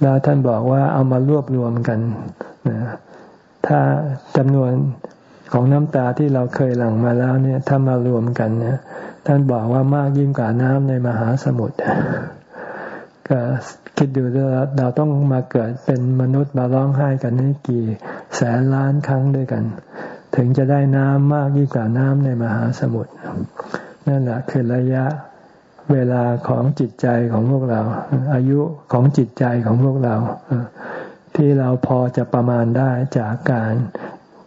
แล้วท่านบอกว่าเอามารวบรวมกันนะถ้าจำนวนของน้ำตาที่เราเคยหลั่งมาแล้วเนี่ยถ้ามารวมกันเนี่ย ท่านบอกว่ามากยิ่งกว่าน้ำในมหาสมุทรก็คิดดูว่าเราต้องมาเกิดเป็นมนุษย์มาร้องไห้กันนี่กี่แสนล้านครั้งด้วยกัน ถึงจะได้น้ำมากยิ่งกว่าน้ำในมหาสมุทรนั่นแหละคือระยะ เวลาของจิตใจของพวกเรา อายุของจิตใจของพวกเรา ที่เราพอจะประมาณได้จากการ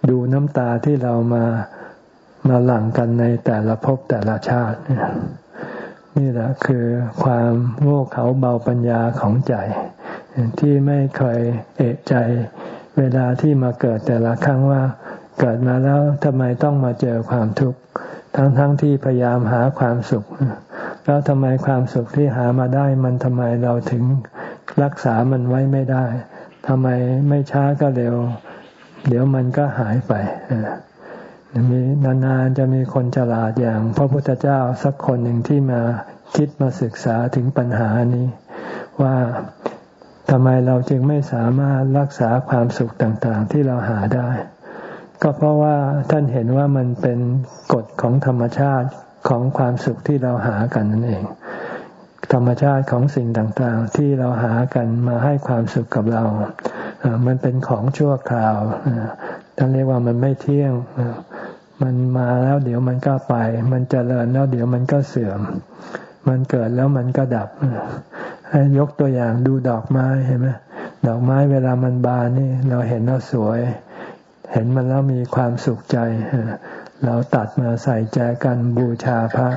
ดูน้ำตาที่เรามามาหลั่งกันในแต่ละภพแต่ละชาติ นี่แหละคือความโง่เขลาเบาปัญญาของใจ ที่ไม่เคยเอะใจ เวลาที่มาเกิดแต่ละครั้งว่าเกิดมาแล้วทำไมต้องมาเจอความทุกข์ทั้งๆทที่พยายามหาความสุข แล้วทำไมความสุขที่หามาได้มันทำไมเราถึงรักษามันไว้ไม่ได้ทำไมไม่ช้าก็เร็ว เดี๋ยวมันก็หายไปมีนานๆจะมีคนฉลาดอย่าง พระพุทธเจ้าสักคนหนึ่งที่มาคิดมาศึกษาถึงปัญหานี้ ว่าทำไมเราจึงไม่สามารถรักษาความสุขต่างๆ ที่เราหาได้ ก็เพราะว่าท่านเห็นว่ามันเป็นกฎของธรรมชาติ ของความสุขที่เราหากันนั่นเอง ธรรมชาติของสิ่งต่างๆ ที่เราหากันมาให้ความสุขกับเรา มันเป็นของชั่วคราวท่านเรียกว่ามันไม่เที่ยง มันมาแล้วเดี๋ยวมันก็ไป มันจเจริญแล้วเดี๋ยวมันก็เสื่อม มันเกิดแล้วมันก็ดับให้ยกตัวอย่างดูดอกไม้เห็นไหมดอกไม้เวลามันบานนี่ เราเห็นแล้วสวย เห็นมันแล้วมีความสุขใจ เราตัดมาใส่ใจกันบูชาพระ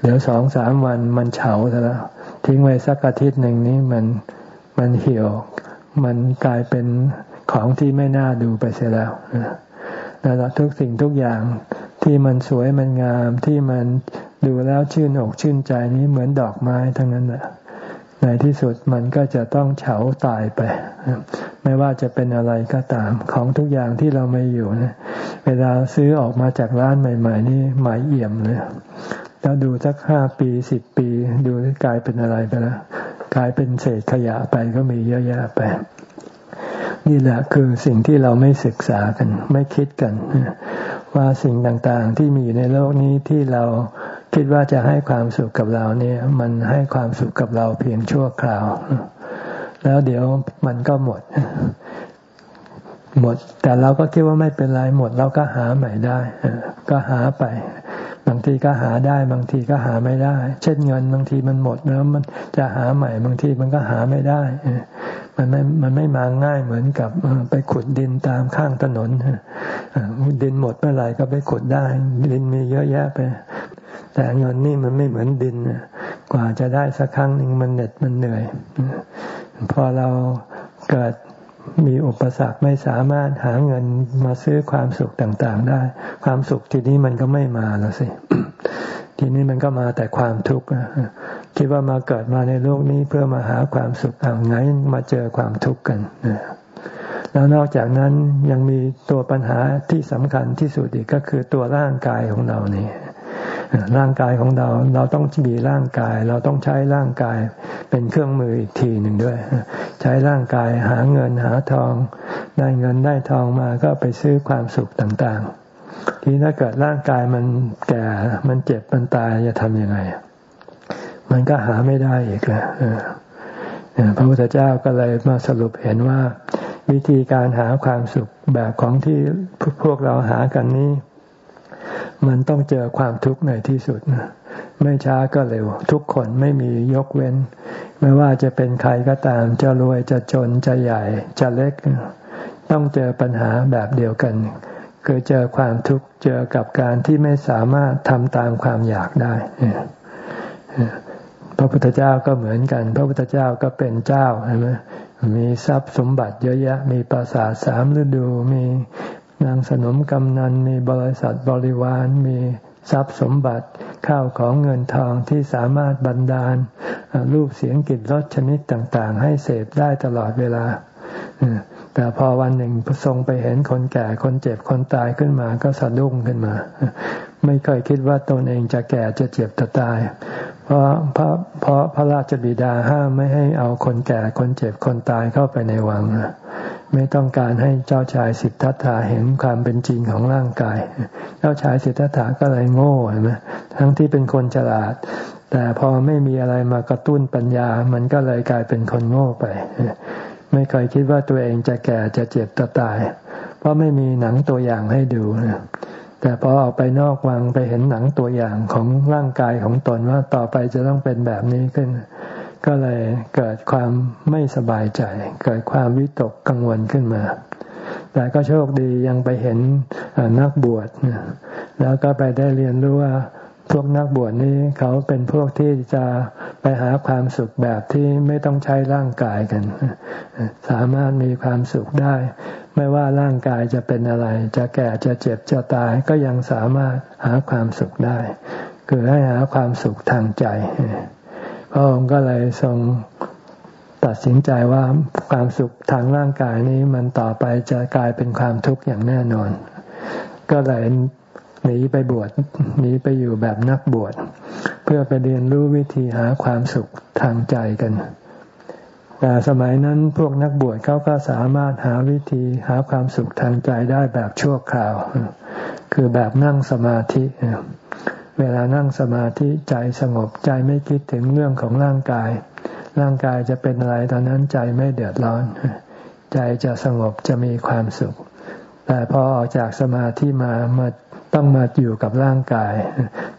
เดี๋ยวสองสามวันมันเฉาแล้วทิ้งไว้สักอาทิตย์หนึ่งนี้มันมันเหี่ยว มันกลายเป็นของที่ไม่น่าดูไปเสียแล้วนั่นแหละทุกสิ่งทุกอย่างที่มันสวยมันงามที่มันดูแล้วชื่นอกชื่นใจนี้เหมือนดอกไม้ทั้งนั้นแหละ ในที่สุดมันก็จะต้องเฉาตายไป ไม่ว่าจะเป็นอะไรก็ตาม ของทุกอย่างที่เราไม่อยู่นะเวลาซื้อออกมาจากร้านใหม่ ๆ นี่หมายเอี่ยมเลยแล้วดูสักห้าปีสิบปี ดูกลายเป็นอะไรไปแล้วกลายเป็นเศษขยะไปก็มีเยอะแยะไป นี่แหละคือสิ่งที่เราไม่ศึกษากัน ไม่คิดกัน ว่าสิ่งต่างๆที่มีอยู่ในโลกนี้ที่เรา คิดว่าจะให้ความสุขกับเราเนี่ย มันให้ความสุขกับเราเพียงชั่วคราว แล้วเดี๋ยวมันก็หมด หมด แต่เราก็คิดว่าไม่เป็นไรหมด เราก็หาใหม่ได้ก็หาไป บางทีก็หาได้ บางทีก็หาไม่ได้ เช่นเงินบางทีมันหมดแล้วมันจะหาใหม่ บางทีมันก็หาไม่ได้มันไม่มันไม่มาง่ายเหมือนกับไปขุดดินตามข้างถนนดินหมดเมื่อไหร่ก็ไปขุดได้ ดินมีเยอะแยะไป แต่เงินนี่มันไม่เหมือนดินกว่าจะได้สักครั้งหนึ่งมันเหน็ดมันเหนื่อย พอเราเกิดมีอุปสรรคไม่สามารถหาเงินมาซื้อความสุขต่างๆได้ ความสุขทีนี้มันก็ไม่มาแล้วสิ ทีนี้มันก็มาแต่ความทุกข์คิดว่ามาเกิดมาในโลกนี้เพื่อมาหาความสุขเอาไงมาเจอความทุกข์กันแล้วนอกจากนั้นยังมีตัวปัญหาที่สำคัญที่สุดอีกก็คือตัวร่างกายของเรานี่ ร่างกายของเราเราต้องมีร่างกาย เราต้องใช้ร่างกายเป็นเครื่องมืออีกทีหนึ่งด้วย ใช้ร่างกายหาเงินหาทอง ได้เงินได้ทองมาก็ไปซื้อความสุขต่างๆ ทีถ้าเกิดร่างกายมันแก่มันเจ็บมันตายจะทำยังไง มันก็หาไม่ได้อีกแล้วพระพุทธเจ้าก็เลยมาสรุปเห็นว่าวิธีการหาความสุขแบบของที่พวกเราหากันนี้ มันต้องเจอความทุกข์ในที่สุด ไม่ช้าก็เร็ว ทุกคนไม่มียกเว้น ไม่ว่าจะเป็นใครก็ตาม จะรวยจะจนจะใหญ่จะเล็ก ต้องเจอปัญหาแบบเดียวกัน คือเจอความทุกข์เจอกับการที่ไม่สามารถทำตามความอยากได้พระพุทธเจ้าก็เหมือนกัน พระพุทธเจ้าก็เป็นเจ้าใช่ไหมมีทรัพย์สมบัติเยอะแยะ มีปราสาทสามฤดู มี นางสนมกำนันมีบริษัทบริวารมีทรัพย์สมบัติข้าวของเงินทองที่สามารถบันดาลรูปเสียงกลิ่นรสชนิดต่างๆ ให้เสพได้ตลอดเวลา แต่พอวันหนึ่งทรงไปเห็นคนแก่คนเจ็บคนตายขึ้นมาก็สะดุ้งขึ้นมา ไม่เคยคิดว่าตนเองจะแก่จะเจ็บจะตาย เพราะพระเพราะพระราชบิดาห้ามไม่ให้เอาคนแก่คนเจ็บคนตายเข้าไปในวัง ไม่ต้องการให้เจ้าชายสิทธัตถะเห็นความเป็นจริงของร่างกาย เจ้าชายสิทธัตถะก็เลยโง่เห็นไหมทั้งที่เป็นคนฉลาด แต่พอไม่มีอะไรมากระตุ้นปัญญา มันก็เลยกลายเป็นคนโง่ไป ไม่เคยคิดว่าตัวเองจะแก่จะเจ็บจะตาย เพราะไม่มีหนังตัวอย่างให้ดูแต่พอออกไปนอกวังไปเห็นหนังตัวอย่างของร่างกายของตนว่าต่อไปจะต้องเป็นแบบนี้ขึ้น ก็เลยเกิดความไม่สบายใจ เกิดความวิตกกังวลขึ้นมา แต่ก็โชคดียังไปเห็นนักบวชแล้วก็ไปได้เรียนรู้ว่าพวกนักบวชนี้เขาเป็นพวกที่จะไปหาความสุขแบบที่ไม่ต้องใช้ร่างกายกัน สามารถมีความสุขได้ ไม่ว่าร่างกายจะเป็นอะไร จะแก่จะเจ็บจะตายก็ยังสามารถหาความสุขได้ คือให้หาความสุขทางใจ พระองค์ก็เลยทรงตัดสินใจว่าความสุขทางร่างกายนี้มันต่อไปจะกลายเป็นความทุกข์อย่างแน่นอน ก็เลยหนีไปบวชหนีไปอยู่แบบนักบวช เพื่อไปเรียนรู้วิธีหาความสุขทางใจกันแต่สมัยนั้นพวกนักบวชเขาก็สามารถหาวิธีหาความสุขทางใจได้แบบชั่วคราว คือแบบนั่งสมาธิ เวลานั่งสมาธิใจสงบใจไม่คิดถึงเรื่องของร่างกาย ร่างกายจะเป็นอะไรตอนนั้นใจไม่เดือดร้อน ใจจะสงบจะมีความสุข แต่พอออกจากสมาธิมามาต้องมาอยู่กับร่างกาย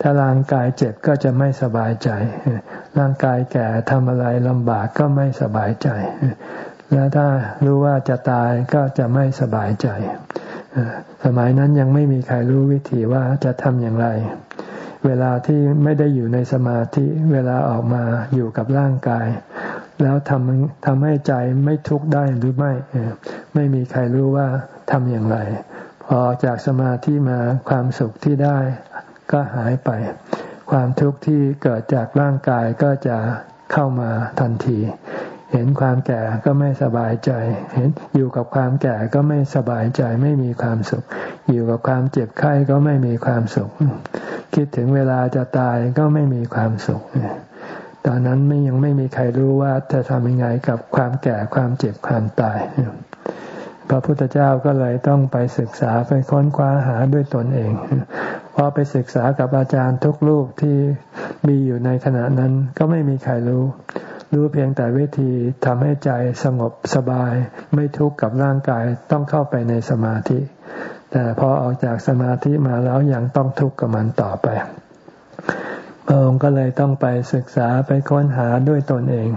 ถ้าร่างกายเจ็บก็จะไม่สบายใจ ร่างกายแก่ทำอะไรลำบากก็ไม่สบายใจ แล้วถ้ารู้ว่าจะตายก็จะไม่สบายใจ สมัยนั้นยังไม่มีใครรู้วิธีว่าจะทำอย่างไร เวลาที่ไม่ได้อยู่ในสมาธิเวลาออกมาอยู่กับร่างกาย แล้วทำทำให้ใจไม่ทุกข์ได้หรือไม่ ไม่มีใครรู้ว่าทำอย่างไร พอจากสมาธิมาความสุขที่ได้ก็หายไป ความทุกข์ที่เกิดจากร่างกายก็จะเข้ามาทันที เห็นความแก่ก็ไม่สบายใจ เห็นอยู่กับความแก่ก็ไม่สบายใจไม่มีความสุข อยู่กับความเจ็บไข้ก็ไม่มีความสุข คิดถึงเวลาจะตายก็ไม่มีความสุขตอนนั้นไม่ยังไม่มีใครรู้ว่าจะทำยังไงกับความแก่ความเจ็บความตาย พระพุทธเจ้าก็เลยต้องไปศึกษาไปค้นคว้าหาด้วยตนเองพอไปศึกษากับอาจารย์ทุกรูปที่มีอยู่ในขณะนั้นก็ไม่มีใครรู้ รู้เพียงแต่วิธีทำให้ใจสงบสบาย ไม่ทุกข์กับร่างกายต้องเข้าไปในสมาธิ แต่พอออกจากสมาธิมาแล้วยังต้องทุกข์กับมันต่อไปพระองค์ก็เลยต้องไปศึกษาไปค้นหาด้วยตนเอง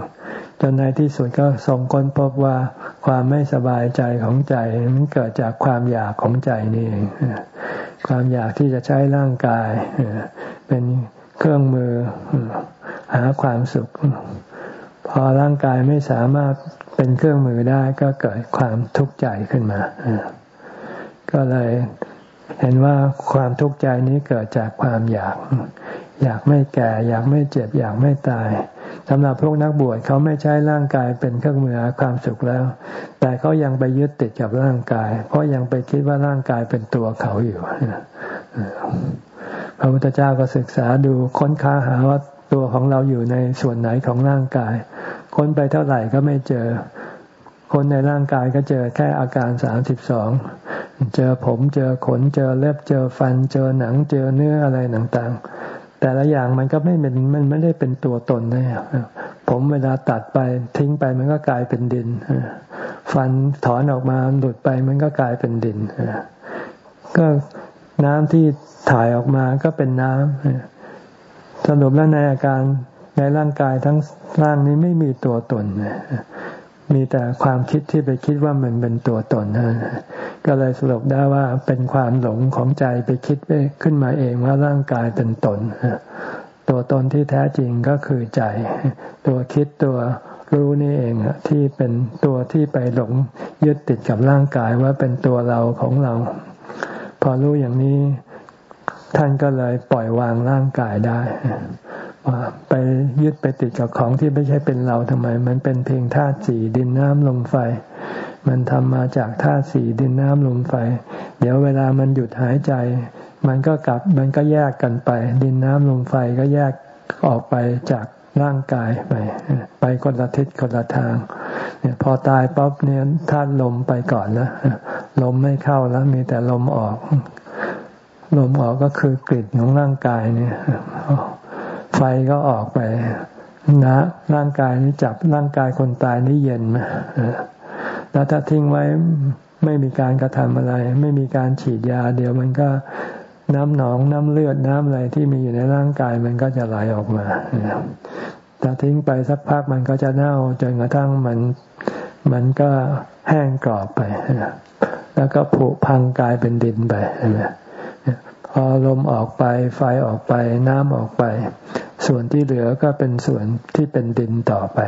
จนในที่สุดก็ส่งค้นพบว่าความไม่สบายใจของใจมันเกิดจากความอยากของใจนี่เองความอยากที่จะใช้ร่างกายเป็นเครื่องมือหาความสุข พอร่างกายไม่สามารถเป็นเครื่องมือได้ก็เกิดความทุกข์ใจขึ้นมา ก็เลยเห็นว่าความทุกข์ใจนี้เกิดจากความอยาก อยากไม่แก่ อยากไม่เจ็บ อยากไม่ตายสำหรับพวกนักบวชเขาไม่ใช้ร่างกายเป็นเครื่องมือหาความสุขแล้ว แต่เขายังไปยึดติดกับร่างกาย เพราะยังไปคิดว่าร่างกายเป็นตัวเขาอยู่พระพุทธเจ้าก็ศึกษาดูค้นค้าหาว่า ตัวของเราอยู่ในส่วนไหนของร่างกาย ค้นไปเท่าไหร่ก็ไม่เจอ คนในร่างกายก็เจอแค่อาการสามสิบสองเจอผมเจอขนเจอเล็บเจอฟัน เจอหนังเจอเนื้ออะไรต่างๆ แต่ละอย่างมันก็ไม่เป็นมันไม่ได้เป็นตัวตนนะผมเวลาตัดไปทิ้งไปมันก็กลายเป็นดิน ฟันถอนออกมาหลุดไปมันก็กลายเป็นดินก็น้ำที่ถ่ายออกมาก็เป็นน้ำ สรุปแล้วในอาการในร่างกายทั้งร่างนี้ไม่มีตัวตน มีแต่ความคิดที่ไปคิดว่ามันเป็นตัวตน ก็เลยสรุปได้ว่าเป็นความหลงของใจไปคิดไปขึ้นมาเองว่าร่างกายเป็นตน ตัวตนที่แท้จริงก็คือใจ ตัวคิดตัวรู้นี่เองที่เป็นตัวที่ไปหลงยึดติดกับร่างกายว่าเป็นตัวเราของเรา พอรู้อย่างนี้ ท่านก็เลยปล่อยวางร่างกายได้ว่าไปยึดไปติดกับของที่ไม่ใช่เป็นเราทำไม มันเป็นเพียงธาตุสี่ดินน้ำลมไฟ มันทำมาจากธาตุสี่ดินน้ำลมไฟ เดี๋ยวเวลามันหยุดหายใจ มันก็กลับมันก็แยกกันไป ดินน้ำลมไฟก็แยกออกไปจากร่างกายไปไปคนละทิศคนละทางเนี่ยพอตายป๊บเนี่ยธาตุลมไปก่อนแล้วลมไม่เข้าแล้วมีแต่ลมออก ลมออกก็คือกลิ่นของร่างกายเนี่ย ไฟก็ออกไปนะร่างกายนี้จับร่างกายคนตายนี่เย็นนะแล้วถ้าทิ้งไว้ไม่มีการกระทำอะไร ไม่มีการฉีดยา เดี๋ยวมันก็น้ำหนองน้ำเลือดน้ำอะไรที่มีอยู่ในร่างกายมันก็จะไหลออกมาแต่ทิ้งไปสักพักมันก็จะเน่าจนกระทั่งมันมันก็แห้งกรอบไป แล้วก็ผุพังกลายเป็นดินไป พอลมออกไปไฟออกไปน้ำออกไป ส่วนที่เหลือก็เป็นส่วนที่เป็นดินต่อไป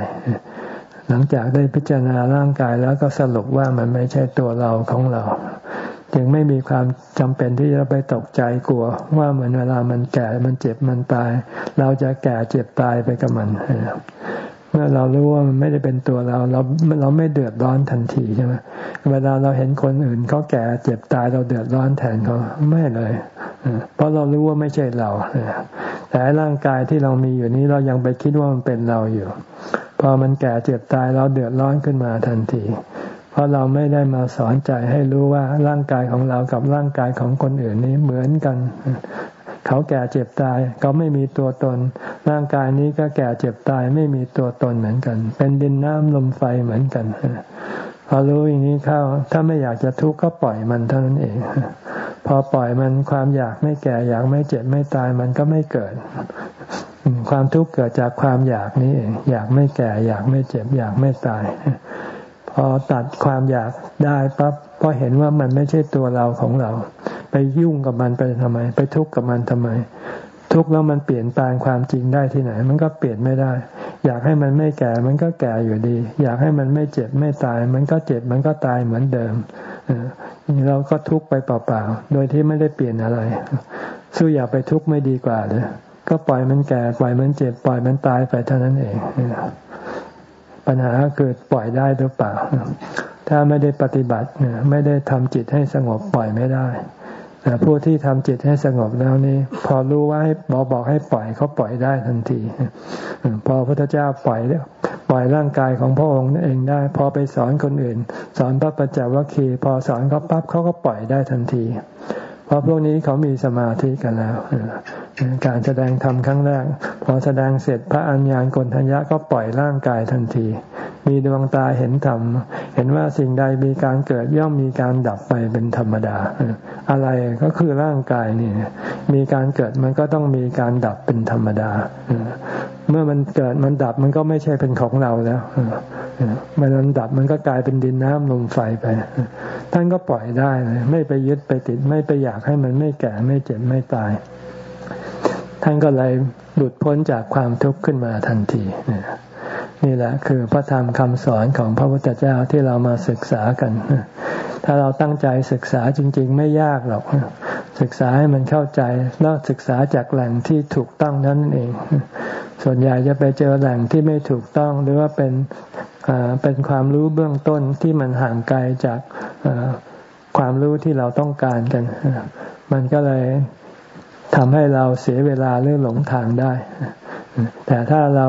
หลังจากได้พิจารณาร่างกายแล้วก็สรุปว่ามันไม่ใช่ตัวเราของเรา จึงไม่มีความจำเป็นที่จะไปตกใจกลัว ว่าเหมือนเวลามันแก่มันเจ็บมันตาย เราจะแก่เจ็บตายไปกับมัน เมื่อเรารู้ว่ามันไม่ได้เป็นตัวเรา เราเราไม่เดือดร้อนทันทีใช่ไหมเวลาเราเห็นคนอื่นเขาแก่เจ็บตายเราเดือดร้อนแทนเขาไม่เลยเพราะเรารู้ว่าไม่ใช่เราแต่ร่างกายที่เรามีอยู่นี้เรายังไปคิดว่ามันเป็นเราอยู่ พอมันแก่เจ็บตายเราเดือดร้อนขึ้นมาทันที เพราะเราไม่ได้มาสอนใจให้รู้ว่าร่างกายของเรากับร่างกายของคนอื่นนี้เหมือนกัน เขาแก่เจ็บตายเขาไม่มีตัวตน ร่างกายนี้ก็แก่เจ็บตายไม่มีตัวตนเหมือนกัน เป็นดินน้ำลมไฟเหมือนกันพอรู้อย่างนี้เข้า ถ้าไม่อยากจะทุกข์ก็ปล่อยมันเท่านั้นเอง พอปล่อยมันความอยากไม่แก่อยากไม่เจ็บไม่ตายมันก็ไม่เกิด ความทุกข์เกิดจากความอยากนี้เอง อยากไม่แก่อยากไม่เจ็บอยากไม่ตาย พอตัดความอยากได้ปั๊บ พอเห็นว่ามันไม่ใช่ตัวเราของเรา ไปยุ่งกับมันไปทำไม ไปทุกข์กับมันทำไม ทุกข์แล้วมันเปลี่ยนแปลงความจริงได้ที่ไหน มันก็เปลี่ยนไม่ได้ อยากให้มันไม่แก่มันก็แก่อยู่ดี อยากให้มันไม่เจ็บไม่ตาย มันก็เจ็บมันก็ตายเหมือนเดิมเราก็ทุกข์ไปเปล่าๆ โดยที่ไม่ได้เปลี่ยนอะไร สู้อย่าไปทุกข์ไม่ดีกว่าเลยก็ปล่อยมันแก่ปล่อยมันเจ็บปล่อยมันตายไปเท่านั้นเอง ปัญหาเกิดปล่อยได้หรือเปล่า ถ้าไม่ได้ปฏิบัติไม่ได้ทำจิตให้สงบปล่อยไม่ได้แต่ผู้ที่ทำจิตให้สงบแล้วนี่พอรู้ว่าให้บอกบอกให้ปล่อยเขาปล่อยได้ทันทีพอพระพุทธเจ้าปล่อยปล่อยร่างกายของพระองค์เองได้ พอไปสอนคนอื่น สอนพระปัจจวัคคีย์พอสอนเขาปั๊บเขาก็ปล่อยได้ทันที เพราะพวกนี้เขามีสมาธิกันแล้วการแสดงธรรมครั้งแรก พอแสดงเสร็จพระอัญญาณกนทัญญะก็ปล่อยร่างกายทันที มีดวงตาเห็นธรรม เห็นว่าสิ่งใดมีการเกิดย่อมมีการดับไปเป็นธรรมดา อะไรก็คือร่างกายนี่มีการเกิดมันก็ต้องมีการดับเป็นธรรมดา เมื่อมันเกิดมันดับมันก็ไม่ใช่เป็นของเราแล้วมันดับมันก็กลายเป็นดินน้ำลมไฟไป ท่านก็ปล่อยได้ไม่ไปยึดไปติดไม่ไปอยากากให้มันไม่แก่ไม่เจ็บไม่ตาย ท่านก็เลยหลุดพ้นจากความทุกข์ขึ้นมาทันทีนี่แหละคือพระธรรมคำสอนของพระพุทธเจ้าที่เรามาศึกษากัน ถ้าเราตั้งใจศึกษาจริง ๆ ไม่ยากหรอก ศึกษาให้มันเข้าใจแล้วศึกษาจากแหล่งที่ถูกต้องนั่นเอง ส่วนใหญ่จะไปเจอแหล่งที่ไม่ถูกต้องหรือว่าเป็นเป็นความรู้เบื้องต้นที่มันห่างไกลจาก ความรู้ที่เราต้องการกัน มันก็เลยทำให้เราเสียเวลาเรื่องหลงทางได้ แต่ถ้าเรา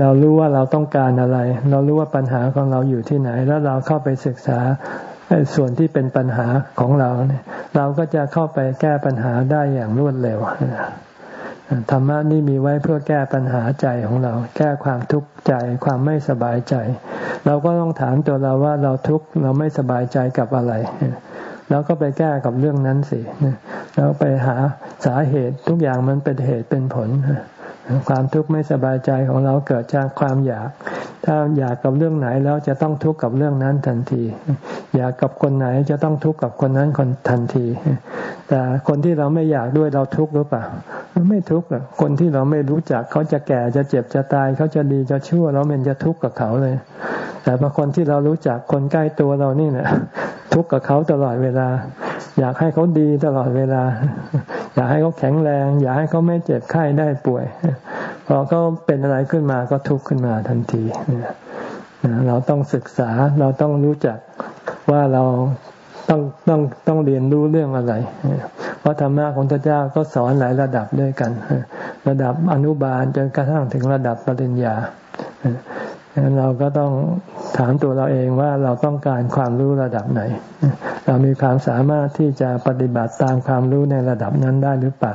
เรารู้ว่าเราต้องการอะไร เรารู้ว่าปัญหาของเราอยู่ที่ไหน แล้วเราเข้าไปศึกษาส่วนที่เป็นปัญหาของเราเนี่ย เราก็จะเข้าไปแก้ปัญหาได้อย่างรวดเร็ว ธรรมะนี่มีไว้เพื่อแก้ปัญหาใจของเรา แก้ความทุกข์ใจความไม่สบายใจ เราก็ต้องถามตัวเราว่าเราทุกข์เราไม่สบายใจกับอะไรแล้วก็ไปแก้กับเรื่องนั้นสิแล้วไปหาสาเหตุทุกอย่างมันเป็นเหตุเป็นผล ความทุกข์ไม่สบายใจของเราเกิดจากความอยาก ถ้าอยากกับเรื่องไหนแล้วจะต้องทุกข์กับเรื่องนั้นทันที อยากกับคนไหนจะต้องทุกข์กับคนนั้นคนทันที แต่คนที่เราไม่อยากด้วยเราทุกข์หรือเปล่าไม่ทุกข์คนที่เราไม่รู้จักเขาจะแก่จะเจ็บจะตายเขาจะดีจะชั่วเราเป็นจะทุกข์กับเขาเลย แต่บางคนที่เรารู้จักคนใกล้ตัวเรานี่เนี่ยทุกข์กับเขาตลอดเวลา อยากให้เขาดีตลอดเวลา อยากให้เขาแข็งแรง อยากให้เขาไม่เจ็บไข้ได้ป่วย พอเขาเป็นอะไรขึ้นมาก็ทุกข์ขึ้นมาทันทีเราต้องศึกษาเราต้องรู้จักว่าเรา ต้องต้องต้องเรียนรู้เรื่องอะไร เพราะธรรมะของพระเจ้าก็สอนหลายระดับด้วยกัน ระดับอนุบาลจนกระทั่งถึงระดับปริญญาดังนั้นเราก็ต้องถามตัวเราเองว่าเราต้องการความรู้ระดับไหน เรามีความสามารถที่จะปฏิบัติตามความรู้ในระดับนั้นได้หรือเปล่า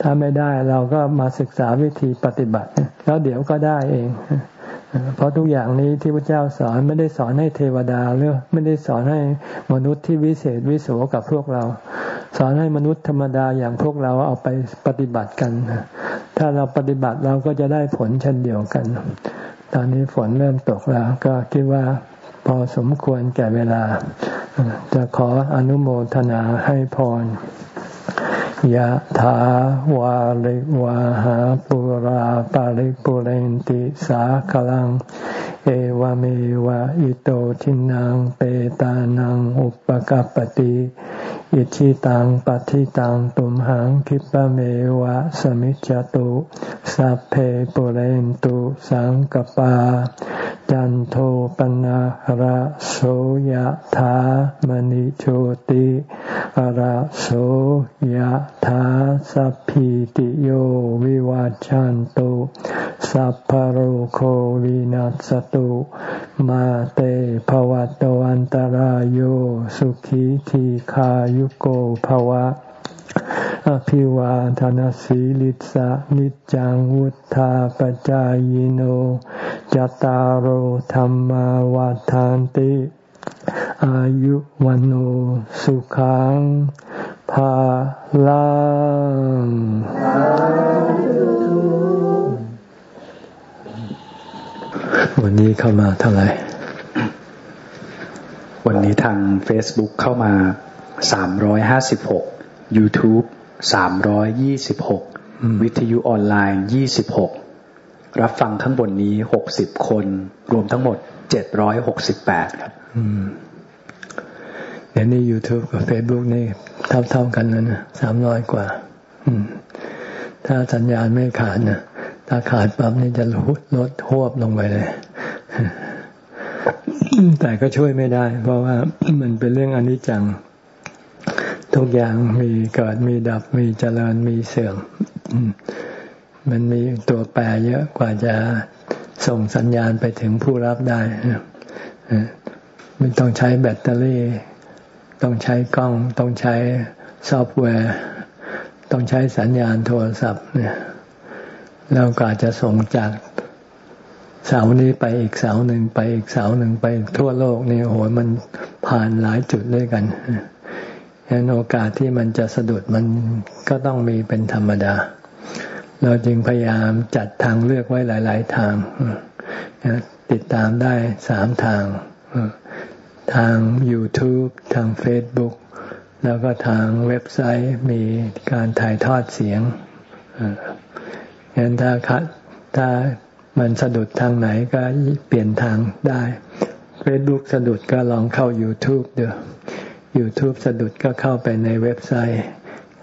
ถ้าไม่ได้เราก็มาศึกษาวิธีปฏิบัติ แล้วเดี๋ยวก็ได้เอง เพราะทุกอย่างนี้ที่พระเจ้าสอนไม่ได้สอนให้เทวดาหรือไม่ได้สอนให้มนุษย์ที่วิเศษวิโสกับพวกเรา สอนให้มนุษย์ธรรมดาอย่างพวกเราเอาไปปฏิบัติกัน ถ้าเราปฏิบัติเราก็จะได้ผลเช่นเดียวกัน ตอนนี้ฝนเริ่มตกแล้ว ก็คิดว่าพอสมควรแก่เวลา จะขออนุโมทนาให้พร ยะถาวาริวาหาปุราปาริปุเรนติสาคลัง เอวเมวะอิโตทินังเปตานังอุปกัปติอิชิตังปฏิตังตุมหังคิปะเมวะสมิจจตุสัพเพปุเรนตุสังกปา จันโทปนะระโสยธามณิโชติระโสยธาสัพพิติโยวิวาจันตุ สัพพโรโควินัสตุ มาเตภวัตวันตารโยสุขีทีขายุโกภวะ อภิวาทานสีลิสะนิจังวุธาปจายโนจตารโธรรมวาทานติ อายุวันโอสุขังภาลัง วันนี้เข้ามาเท่าไหร่ วันนี้ทาง Facebook เข้ามา 356 YouTube 326 วิทยุออนไลน์ 26 รับฟังข้างบนนี้ 60 คน รวมทั้งหมด 768 ครับเดี๋ยวนี้ YouTube กับ Facebook นี่เท่าๆกันนะนะสามร้อยกว่าอืมถ้าสัญญาณไม่ขาดนะ ถ้าขาดปั๊บนี่จะลดหวบลงไปเลย แต่ก็ช่วยไม่ได้ เพราะว่ามันเป็นเรื่องอนิจจัง ทุกอย่างมีเกิดมีดับมีเจริญมีเสื่อม มันมีตัวแปรเยอะกว่าจะส่งสัญญาณไปถึงผู้รับได้มันต้องใช้แบตเตอรี่ ต้องใช้กล้อง ต้องใช้ซอฟต์แวร์ ต้องใช้สัญญาณโทรศัพท์เนี่ย แล้วก็จะส่งจากเสานี้ไปอีกเสาหนึ่งไปอีกเสาหนึ่งไปทั่วโลกนี่โหมันผ่านหลายจุดด้วยกันฉะนั้นโอกาสที่มันจะสะดุดมันก็ต้องมีเป็นธรรมดา เราจึงพยายามจัดทางเลือกไว้หลาย ๆ ทาง ติดตามได้สามทาง ทาง YouTube ทาง Facebook แล้วก็ทางเว็บไซต์มีการถ่ายทอดเสียง งั้นถ้าถ้ามันสะดุดทางไหนก็เปลี่ยนทางได้ Facebook สะดุดก็ลองเข้า YouTube เดี๋ยว YouTube สะดุดก็เข้าไปในเว็บไซต์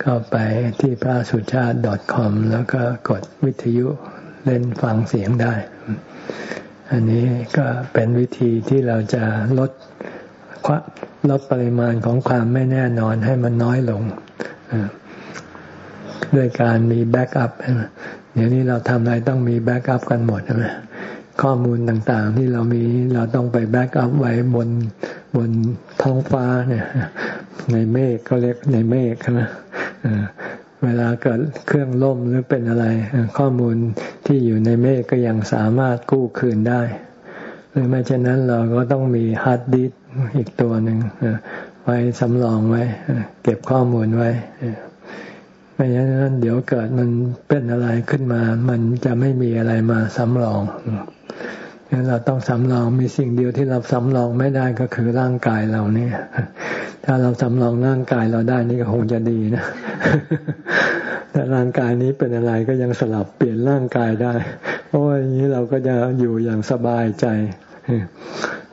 เข้าไปที่พระสุชาติ .com แล้วก็กดวิทยุเล่นฟังเสียงได้ อันนี้ก็เป็นวิธีที่เราจะลดลดปริมาณของความไม่แน่นอนให้มันน้อยลงด้วยการมี backup เดี๋ยวนี้เราทำอะไรต้องมี backup กันหมดใช่ไหมข้อมูลต่างๆ ที่เรามีเราต้องไป backup ไว้บนบนท้องฟ้าเนี่ย ในเมฆก็เรียกในเมฆใช่ไหมเวลาเกิดเครื่องล่มหรือเป็นอะไร ข้อมูลที่อยู่ในเมฆก็ยังสามารถกู้คืนได้ หรือไม่เช่นนั้นเราก็ต้องมีฮาร์ดดิสก์อีกตัวหนึ่งไว้สำรองไว้ เก็บข้อมูลไว้ ไม่อย่างนั้นเดี๋ยวเกิดมันเป็นอะไรขึ้นมา มันจะไม่มีอะไรมาสำรองงั้นเราต้องสำรองมีสิ่งเดียวที่เราสำรองไม่ได้ก็คือร่างกายเราเนี่ย ถ้าเราสำรองร่างกายเราได้นี่ก็คงจะดีนะ แต่ร่างกายนี้เป็นอะไรก็ยังสลับเปลี่ยนร่างกายได้ เพราะว่าอย่างนี้เราก็จะอยู่อย่างสบายใจ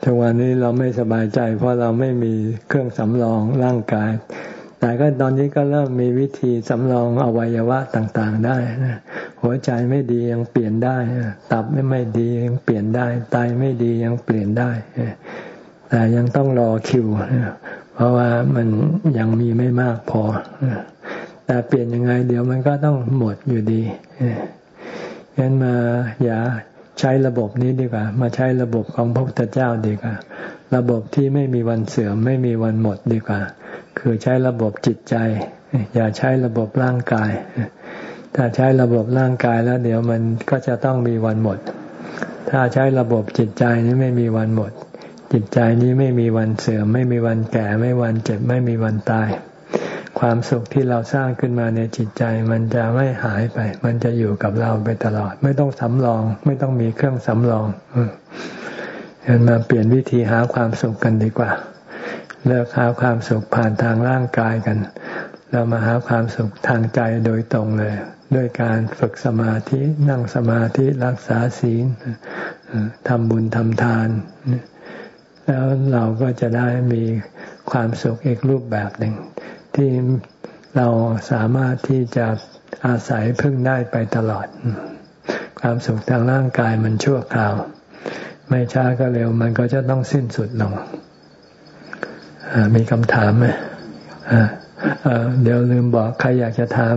ทุกวันนี้เราไม่สบายใจ เพราะเราไม่มีเครื่องสำรองร่างกาย แต่ก็ตอนนี้ก็เริ่มมีวิธีสำรองอวัยวะต่างๆได้นะหัวใจไม่ดียังเปลี่ยนได้ ตับไม่ไม่ดียังเปลี่ยนได้ไตไม่ดียังเปลี่ยนได้ แต่ยังต้องรอคิว เพราะว่ามันยังมีไม่มากพอ แต่เปลี่ยนยังไง เดี๋ยวมันก็ต้องหมดอยู่ดีงั้นมาอย่าใช้ระบบนี้ดีกว่า มาใช้ระบบของพระพุทธเจ้าดีกว่า ระบบที่ไม่มีวันเสื่อมไม่มีวันหมดดีกว่า คือใช้ระบบจิตใจ อย่าใช้ระบบร่างกาย ถ้าใช้ระบบร่างกายแล้ว เดี๋ยวมันก็จะต้องมีวันหมด ถ้าใช้ระบบจิตใจนี้ไม่มีวันหมด จิตใจนี้ไม่มีวันเสื่อม ไม่มีวันแก่ ไม่วันเจ็บ ไม่มีวันตาย ความสุขที่เราสร้างขึ้นมาในจิตใจ มันจะไม่หายไป มันจะอยู่กับเราไปตลอด ไม่ต้องสำรอง ไม่ต้องมีเครื่องสำรองเห็นมาเปลี่ยนวิธีหาความสุขกันดีกว่า เลิกหาความสุขผ่านทางร่างกายกัน เรามาหาความสุขทางใจโดยตรงเลย ด้วยการฝึกสมาธินั่งสมาธิรักษาศีลทำบุญทำทาน แล้วเราก็จะได้มีความสุขอีกรูปแบบหนึ่ง ที่เราสามารถที่จะอาศัยพึ่งได้ไปตลอด ความสุขทางร่างกายมันชั่วคราว ไม่ช้าก็เร็วมันก็จะต้องสิ้นสุดลง มีคำถามไหมเดี๋ยวลืมบอกใครอยากจะถาม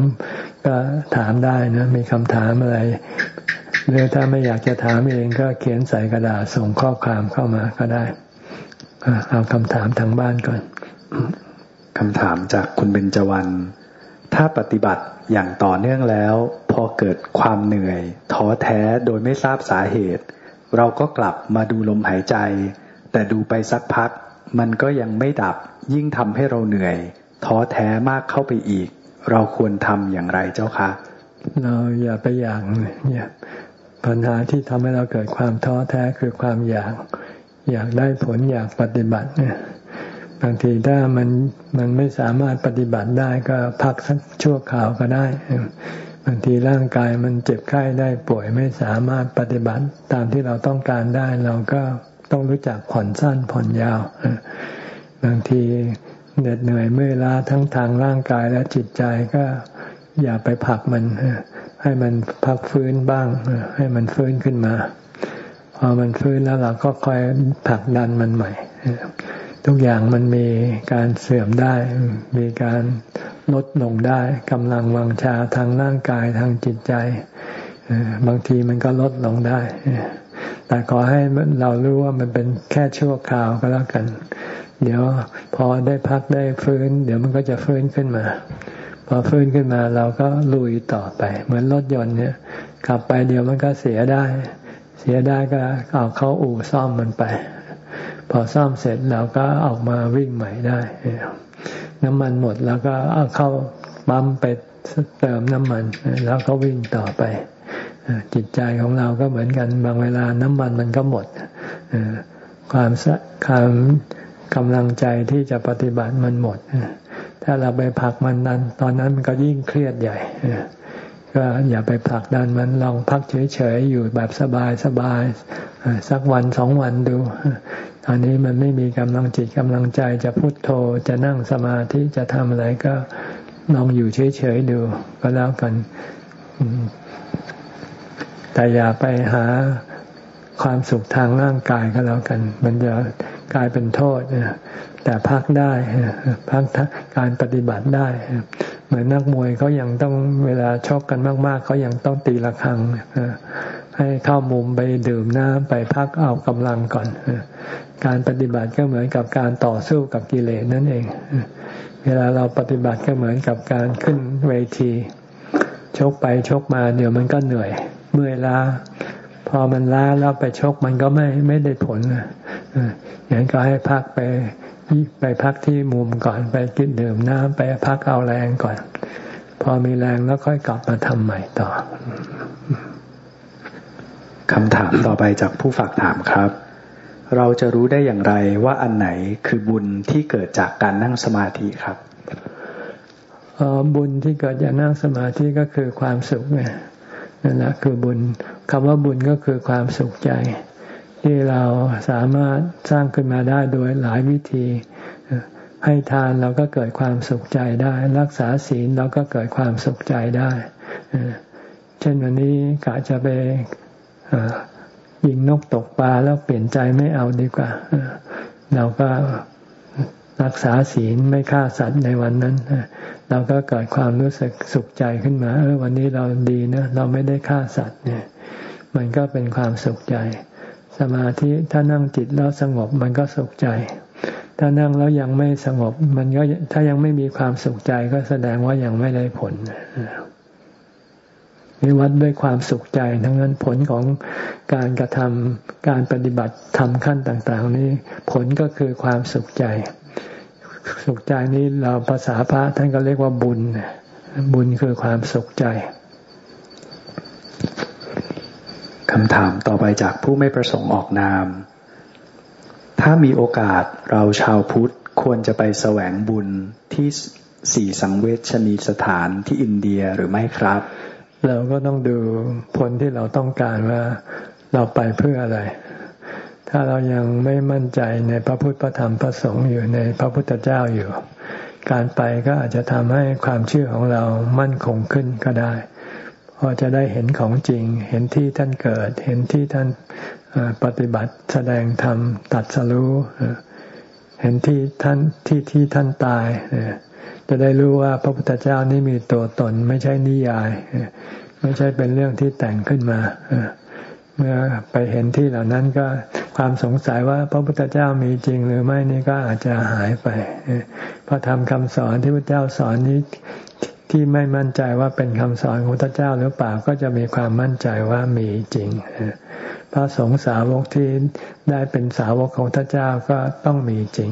ก็ถามได้นะ มีคำถามอะไรหรือถ้าไม่อยากจะถามเองก็เขียนใส่กระดาษส่งข้อความเข้ามาก็ได้ เอาคำถามทางบ้านก่อนคำถามจากคุณเบญจวรรณถ้าปฏิบัติอย่างต่อเนื่องแล้ว พอเกิดความเหนื่อย ท้อแท้โดยไม่ทราบสาเหตุ เราก็กลับมาดูลมหายใจ แต่ดูไปสักพัก มันก็ยังไม่ดับ ยิ่งทำให้เราเหนื่อย ท้อแท้มากเข้าไปอีก เราควรทำอย่างไรเจ้าคะ เราอย่าไปอยากเนี่ยปัญหาที่ทำให้เราเกิดความท้อแท้คือความอยาก อยากได้ผลอยากปฏิบัติเนี่ยบางทีถ้ามันมันไม่สามารถปฏิบัติได้ก็พักสักชั่วคราวก็ได้บางทีร่างกายมันเจ็บไข้ได้ป่วยไม่สามารถปฏิบัติตามที่เราต้องการได้เราก็ ต้องรู้จักผ่อนสั้นผ่อนยาว บางทีเหน็ดเหนื่อยเมื่อยล้าทั้งทางร่างกายและจิตใจก็อย่าไปผลักมัน ให้มันพักฟื้นบ้าง ให้มันฟื้นขึ้นมา พอมันฟื้นแล้วเราก็ค่อยผลักดันมันใหม่ ทุกอย่างมันมีการเสื่อมได้ มีการลดลงได้กำลังวังชาทางร่างกายทางจิตใจ บางทีมันก็ลดลงได้ แต่ขอให้เรารู้ว่ามันเป็นแค่ชั่วคราวก็แล้วกัน เดี๋ยวพอได้พักได้ฟื้น เดี๋ยวมันก็จะฟื้นขึ้นมา พอฟื้นขึ้นมาเราก็ลุยต่อไป เหมือนรถยนต์เนี่ยขับไปเดี๋ยวมันก็เสียได้ เสียได้ก็เอาเข้าอู่ซ่อมมันไป พอซ่อมเสร็จเราก็ออกมาวิ่งใหม่ได้น้ำมันหมดแล้วก็เอาเข้าปั๊มไปเติมน้ำมัน แล้วก็วิ่งต่อไป จิตใจของเราก็เหมือนกัน บางเวลาน้ำมันมันก็หมดความความกำลังใจที่จะปฏิบัติมันหมดถ้าเราไปผลักมันนั้น ตอนนั้นมันก็ยิ่งเครียดใหญ่ก็อย่าไปผลักดันมันลองพักเฉยๆอยู่แบบสบายสบายสักวันสองวันดูตอนนี้มันไม่มีกำลังจิตกำลังใจจะพุโทโธจะนั่งสมาธิจะทำอะไรก็ลองอยู่เฉยๆดู ก็แล้วกัน แต่อย่าไปหาความสุขทางร่างกายก็แล้วกัน มันจะกลายเป็นโทษแต่พักได้พักการปฏิบัติได้ เหมือนนักมวยเขายังต้องเวลาชกกันมากๆเขายังต้องตีละครังให้เข้ามุมไปดื่มน้ำไปพักเอากำลังก่อน การปฏิบัติก็เหมือนกับการต่อสู้กับกิเลสนั่นเอง เวลาเราปฏิบัติก็เหมือนกับการขึ้นเวที ชกไปชกมาเดี๋ยวมันก็เหนื่อย เมื่อยล้า พอมันล้าแล้วไปชกมันก็ไม่ไม่ได้ผลอย่างนั้นก็ให้พักไปไปพักที่มุมก่อนไปกินดื่มน้ำไปพักเอาแรงก่อน พอมีแรงแล้วค่อยกลับมาทำใหม่ต่อคำถามต่อไปจากผู้ฝากถามครับ เราจะรู้ได้อย่างไรว่าอันไหนคือบุญที่เกิดจากการนั่งสมาธิครับบุญที่เกิดจากนั่งสมาธิก็คือความสุขไง นั่นแหละคือบุญคำว่าบุญก็คือความสุขใจ ที่เราสามารถสร้างขึ้นมาได้โดยหลายวิธี ให้ทานเราก็เกิดความสุขใจได้ รักษาศีลเราก็เกิดความสุขใจได้ เช่นวันนี้กะจะไปยิงนกตกปลาแล้วเปลี่ยนใจไม่เอาดีกว่า เราก็รักษาศีลไม่ฆ่าสัตว์ในวันนั้น เราก็เกิดความรู้สึกสุขใจขึ้นมา เออวันนี้เราดีนะ เราไม่ได้ฆ่าสัตว์เนี่ย มันก็เป็นความสุขใจ สมาธิถ้านั่งจิตแล้วสงบมันก็สุขใจ ถ้านั่งแล้วยังไม่สงบ มันก็ถ้ายังไม่มีความสุขใจก็แสดงว่ายังไม่ได้ผลนี่วัดด้วยความสุขใจ ทั้งนั้นผลของการกระทำการปฏิบัติทำขั้นต่าง ๆ นี้ ผลก็คือความสุขใจ สุขใจนี้เราภาษาพระท่านก็เรียกว่าบุญ บุญคือความสุขใจคำถามต่อไปจากผู้ไม่ประสงค์ออกนาม ถ้ามีโอกาสเราชาวพุทธควรจะไปแสวงบุญที่สี่สังเวชนีสถานที่อินเดียหรือไม่ครับ เราก็ต้องดูผลที่เราต้องการว่าเราไปเพื่ออะไร ถ้าเรายังไม่มั่นใจในพระพุทธพระธรรมพระสงฆ์อยู่ในพระพุทธเจ้าอยู่ การไปก็อาจจะทำให้ความเชื่อของเรามั่นคงขึ้นก็ได้พอจะได้เห็นของจริง เห็นที่ท่านเกิด เห็นที่ท่านปฏิบัติแสดงธรรมตัดสรู้เห็นที่ท่านที่ที่ท่านตายจะได้รู้ว่าพระพุทธเจ้านี่มีตัวตน ไม่ใช่นิยาย ไม่ใช่เป็นเรื่องที่แต่งขึ้นมา เมื่อไปเห็นที่เหล่านั้นก็ความสงสัยว่าพระพุทธเจ้ามีจริงหรือไม่นี่ก็อาจจะหายไปพระธรรมคำสอนที่พระเจ้าสอนนี้ที่ไม่มั่นใจว่าเป็นคำสอนของพระเจ้าหรือเปล่าก็จะมีความมั่นใจว่ามีจริงพระสงฆ์สาวกที่ได้เป็นสาวกของพระเจ้าก็ต้องมีจริง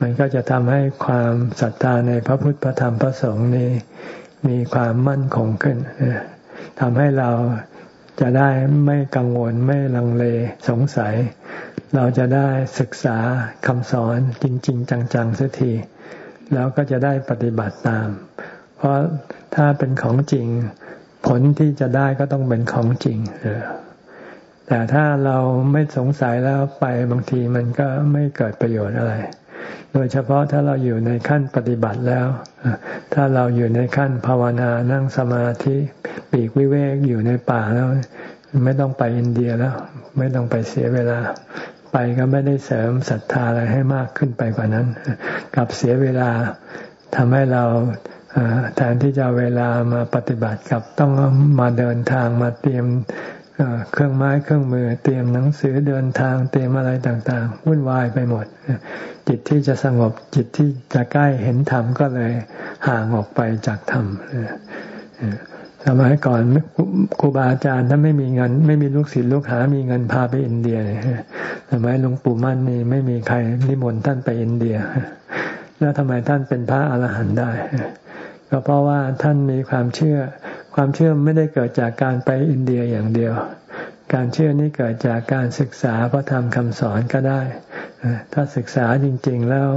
มันก็จะทำให้ความศรัทธาในพระพุทธพระธรรมพระสงฆ์นี้มีความมั่นคงขึ้นทำให้เรา จะได้ไม่กังวลไม่ลังเลสงสัย เราจะได้ศึกษาคำสอนจริง ๆ จังๆสักทีแล้วก็จะได้ปฏิบัติตาม เพราะถ้าเป็นของจริง ผลที่จะได้ก็ต้องเป็นของจริงแต่ถ้าเราไม่สงสัยแล้วไปบางทีมันก็ไม่เกิดประโยชน์อะไร โดยเฉพาะถ้าเราอยู่ในขั้นปฏิบัติแล้ว ถ้าเราอยู่ในขั้นภาวนานั่งสมาธิปีกวิเวกอยู่ในป่าแล้ว ไม่ต้องไปอินเดียแล้ว ไม่ต้องไปเสียเวลา ไปก็ไม่ได้เสริมศรัทธาอะไรให้มากขึ้นไปกว่านั้นกับเสียเวลาทำให้เราแทนที่จะเวลามาปฏิบัติกับต้องมาเดินทางมาเตรียม เครื่องไม้เครื่องมือ เตรียมหนังสือเดินทาง เตรียมอะไรต่างๆวุ่นวายไปหมด จิตที่จะสงบจิตที่จะใกล้เห็นธรรมก็เลยห่างออกไปจากธรรมสมัยก่อนครูบาอาจารย์ถ้าไม่มีเงิน ไม่มีลูกศิษย์ลูกหา มีเงินพาไปอินเดียเลยสมัยหลวงปู่มั่นนี่ไม่มีใครนิมนต์ท่านไปอินเดีย แล้วทำไมท่านเป็นพระอรหันต์ได้ ก็เพราะว่าท่านมีความเชื่อ ความเชื่อไม่ได้เกิดจากการไปอินเดียอย่างเดียว การเชื่อนี้เกิดจากการศึกษาพระธรรมคำสอนก็ได้ ถ้าศึกษาจริง ๆ แล้ว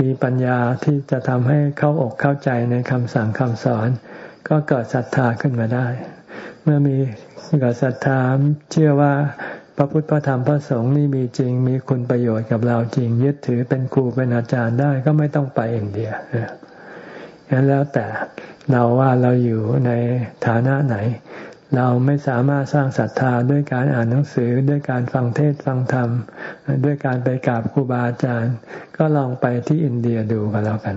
มีปัญญาที่จะทำให้เข้าอกเข้าใจในคำสั่งคำสอน ก็เกิดศรัทธาขึ้นมาได้ เมื่อมีเกิดศรัทธาเชื่อว่าพระพุทธพระธรรมพระสงฆ์นี่มีจริง มีคุณประโยชน์กับเราจริง ยึดถือเป็นครูเป็นอาจารย์ได้ก็ไม่ต้องไปอินเดีย งั้นแล้วแต่เราว่าเราอยู่ในฐานะไหน เราไม่สามารถสร้างศรัทธาด้วยการอ่านหนังสือด้วยการฟังเทศฟังธรรม ด้วยการไปกราบครูบาอาจารย์ ก็ลองไปที่อินเดียดูกันแล้วกัน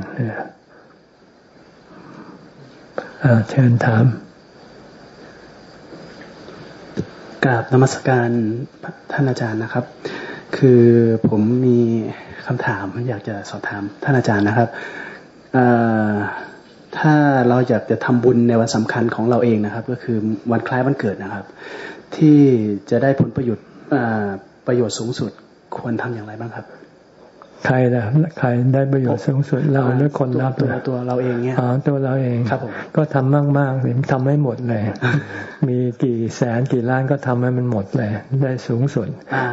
เชิญถามกราบนมัสการท่านอาจารย์นะครับ คือผมมีคำถามอยากจะสอบถามท่านอาจารย์นะครับ ถ้าเราอยากจะทำบุญในวันสำคัญของเราเองนะครับ ก็คือวันคล้ายวันเกิดนะครับ ที่จะได้ผลประโยชน์ประโยชน์สูงสุดควรทำอย่างไรบ้างครับ ใครล่ะใครได้ประโยชน์สูงสุดเราหรือคนรับตัวตัวเราเองเนี่ยอ๋อตัวเราเองครับผมก็ทำมากมากเลยทำให้หมดเลย มีกี่แสนกี่ล้านก็ทำให้มันหมดเลย ได้สูงสุดอ่า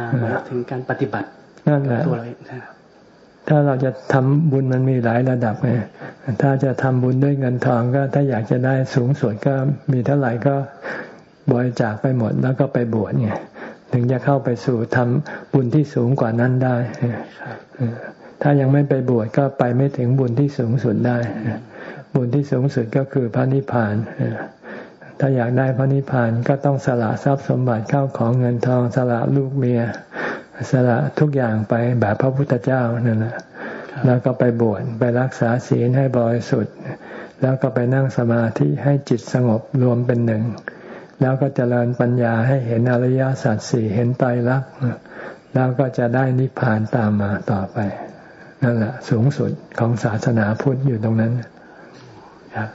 ถึงการปฏิบัตินั่นแหละตัวเราเอง ถ้าเราจะทำบุญมันมีหลายระดับไงถ้าจะทำบุญด้วยเงินทองก็ถ้าอยากจะได้สูงสุดก็มีเท่าไหร่ก็บริจาคไปหมดแล้วก็ไปบวชไงถึงจะเข้าไปสู่ทำบุญที่สูงกว่านั้นได้ถ้ายังไม่ไปบวชก็ไปไม่ถึงบุญที่สูงสุดได้ บุญที่สูงสุดก็คือพระนิพพานถ้าอยากได้พระนิพพานก็ต้องสละทรัพย์สมบัติเข้าของเงินทองสละลูกเมีย สละทุกอย่างไปแบบพระพุทธเจ้านั่นแหละแล้วก็ไปบวชไปรักษาศีลให้บริสุทธิ์ แล้วก็ไปนั่งสมาธิให้จิตสงบรวมเป็นหนึ่ง แล้วก็เจริญปัญญาให้เห็นอริยสัจสี่เห็นไตรลักษณ์แล้วก็จะได้นิพพานตามมาต่อไป นั่นแหละสูงสุดของศาสนาพุทธอยู่ตรงนั้นครับ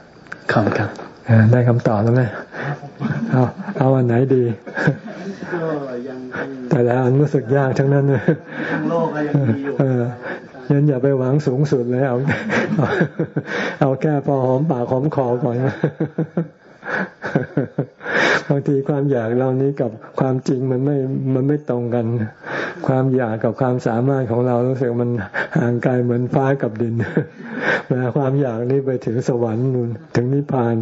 ขอบครับ ได้คำตอบแล้วไหมเอาเอาอันไหนดีแต่ละอันรู้สึกยากทั้งนั้นเลยทั้งโลกก็ยังมีอยู่ยันอย่าไปหวังสูงสุดเลยเอาเอาแค่พอหอมปากหอมคอก่อน บางทีความอยากเรานี้กับความจริงมันไม่ มันไม่ตรงกัน ความอยากกับความสามารถของเรารู้สึกมันห่างไกลเหมือนฟ้ากับดินเวลาความอยากนี่ไปถึงสวรรค์นู่นถึงนิพพาน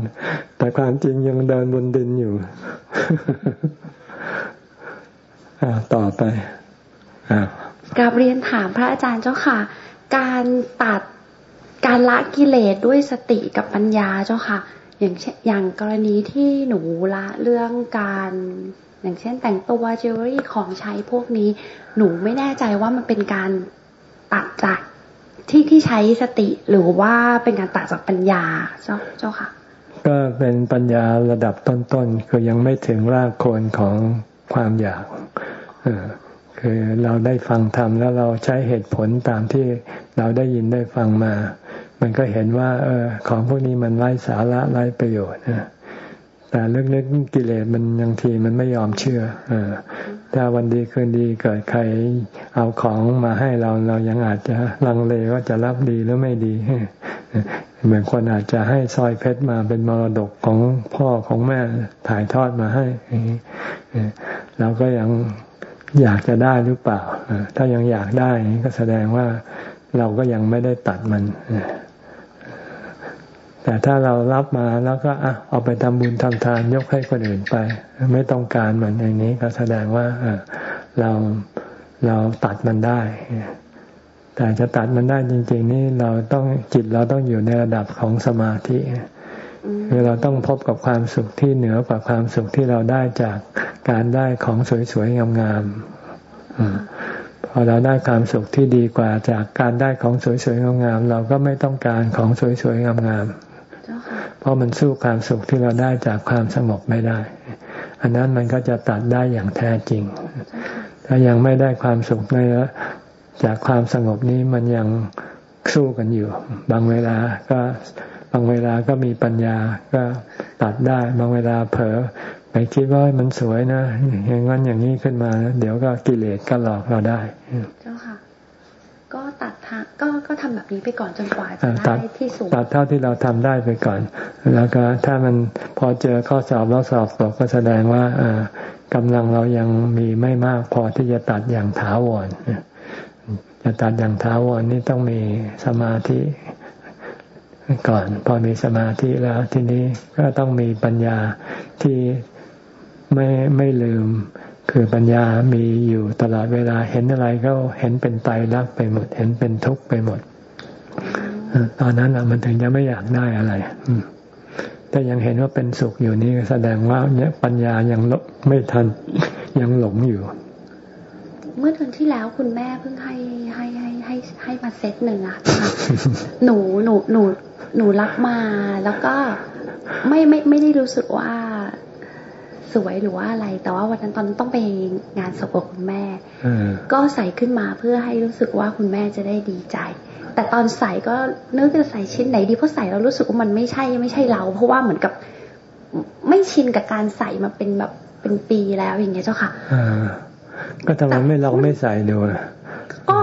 แต่ความจริงยังเดินบนดินอยู่อต่อไปอกาบเรียนถามพระอาจารย์เจ้าค่ะ การตัดการละกิเลสด้วยสติกับปัญญาเจ้าค่ะ อย่างอย่างกรณีที่หนูละเรื่องการอย่างเช่นแต่งตัวจิวเวลรี่ของใช้พวกนี้ หนูไม่แน่ใจว่ามันเป็นการตัดจากที่ที่ใช้สติหรือว่าเป็นการตัดจากปัญญาเจ้าเจ้าค่ะ ก็เป็นปัญญาระดับต้นๆคือยังไม่ถึงรากโคนของความอยากคือเราได้ฟังธรรมแล้วเราใช้เหตุผลตามที่เราได้ยินได้ฟังมา มันก็เห็นว่า เออ ของพวกนี้มันไร้สาระไร้ประโยชน์นะแต่ลึกๆกิเลสมันยังทีมันไม่ยอมเชื่ออถ้าวันดีคืนดีเกิดใครเอาของมาให้เราเรายังอาจจะลังเลว่าจะรับดีหรือไม่ดีเหมือนคนอาจจะให้ซอยเพชรมาเป็นมรดกของพ่อของแม่ถ่ายทอดมาให้เราก็ยังอยากจะได้หรือเปล่า ถ้ายังอยากได้ก็แสดงว่าเราก็ยังไม่ได้ตัดมัน แต่ถ้าเรารับมาแล้วก็อะเอาไปทำบุญทำทานยกให้คนอื่นไป ไม่ต้องการเหมือนอย่างนี้ก็แสดงว่าเราเราตัดมันได้ แต่จะตัดมันได้จริง ๆ นี่เราต้องจิตเราต้องอยู่ในระดับของสมาธิคือเราต้องพบกับความสุขที่เหนือกว่าความสุขที่เราได้จากการได้ของสวยๆงามๆพอเราได้ความสุขที่ดีกว่าจากการได้ของสวยๆงามๆเราก็ไม่ต้องการของสวยๆงามๆ เพราะมันสู้ความสุขที่เราได้จากความสงบไม่ได้ อันนั้นมันก็จะตัดได้อย่างแท้จริง ถ้ายังไม่ได้ความสุขในจากความสงบนี้มันยังสู้กันอยู่ บางเวลาก็บางเวลาก็มีปัญญาก็ตัดได้ บางเวลาเผลอไปคิดว่ามันสวยนะ อย่างนั้นอย่างนี้ขึ้นมา เดี๋ยวก็กิเลสก็หลอกเราได้เจ้า ก็ตัดทางก็ก็ทำแบบนี้ไปก่อนจนกว่าจะได้ที่สูงตัดเท่าที่เราทำได้ไปก่อน แล้วก็ถ้ามันพอเจอข้อสอบแล้วสอบตกก็แสดงว่าอ่ากำลังเรายังมีไม่มากพอที่จะตัดอย่างถาวรจะตัดอย่างถาวรนี่ต้องมีสมาธิก่อน พอมีสมาธิแล้วทีนี้ก็ต้องมีปัญญาที่ไม่ไม่ลืม คือปัญญามีอยู่ตลอดเวลาเห็นอะไรก็เห็นเป็นไตรลักษณ์ไปหมด เห็นเป็นทุกข์ไปหมดตอนนั้นมันถึงจะไม่อยากได้อะไรแต่ยังเห็นว่าเป็นสุขอยู่นี่แสดงว่าเนี่ยปัญญายังไม่ทันยังหลงอยู่ เมื่อเดือนที่แล้วคุณแม่เพิ่งให้ให้ให้ให้ให้มาเซตหนึ่งอะหนูหนูหนูหนูรับมาแล้วก็ไม่ไม่ไม่ได้รู้สึกว่า สวยหรือว่าอะไร แต่ว่าวันนั้นตอนต้องไปงานศพของคุณแม่ก็ใส่ขึ้นมาเพื่อให้รู้สึกว่าคุณแม่จะได้ดีใจ แต่ตอนใส่ก็นึกจะใส่ชิ้นไหนดีเพราะใส่เรารู้สึกว่ามันไม่ใช่ไม่ใช่เรา เพราะว่าเหมือนกับไม่ชินกับการใส่มาเป็นแบบเป็นปีแล้วอย่างเงี้ยเจ้าค่ะก็ทำไมไม่ลองไม่ใส่ดูล่ะก็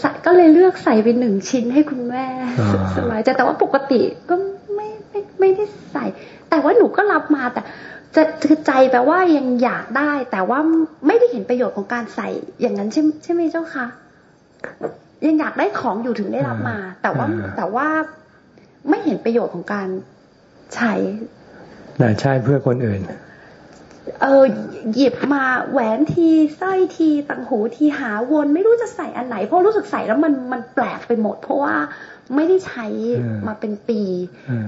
ใส่ก็เลยเลือกใส่เป็นหนึ่งชิ้นให้คุณแม่สบายใจแต่ว่าปกติก็ไม่ไม่ไม่ได้ใส่ แต่ว่าหนูก็รับมาแต่ จะคือใจแปลว่ายังอยากได้ แต่ว่าไม่ได้เห็นประโยชน์ของการใส่อย่างนั้นใช่ใช่ไหมเจ้าคะยังอยากได้ของอยู่ถึงได้รับมา แต่ว่าแต่ว่าไม่เห็นประโยชน์ของการใช้แต่ใช่เพื่อคนอื่น เออหยิบมาแหวนทีสร้อยทีตังหูทีหาวนไม่รู้จะใส่อันไหน เพราะรู้สึกใส่แล้วมันมันแปลกไปหมด เพราะว่าไม่ได้ใช้มาเป็นปี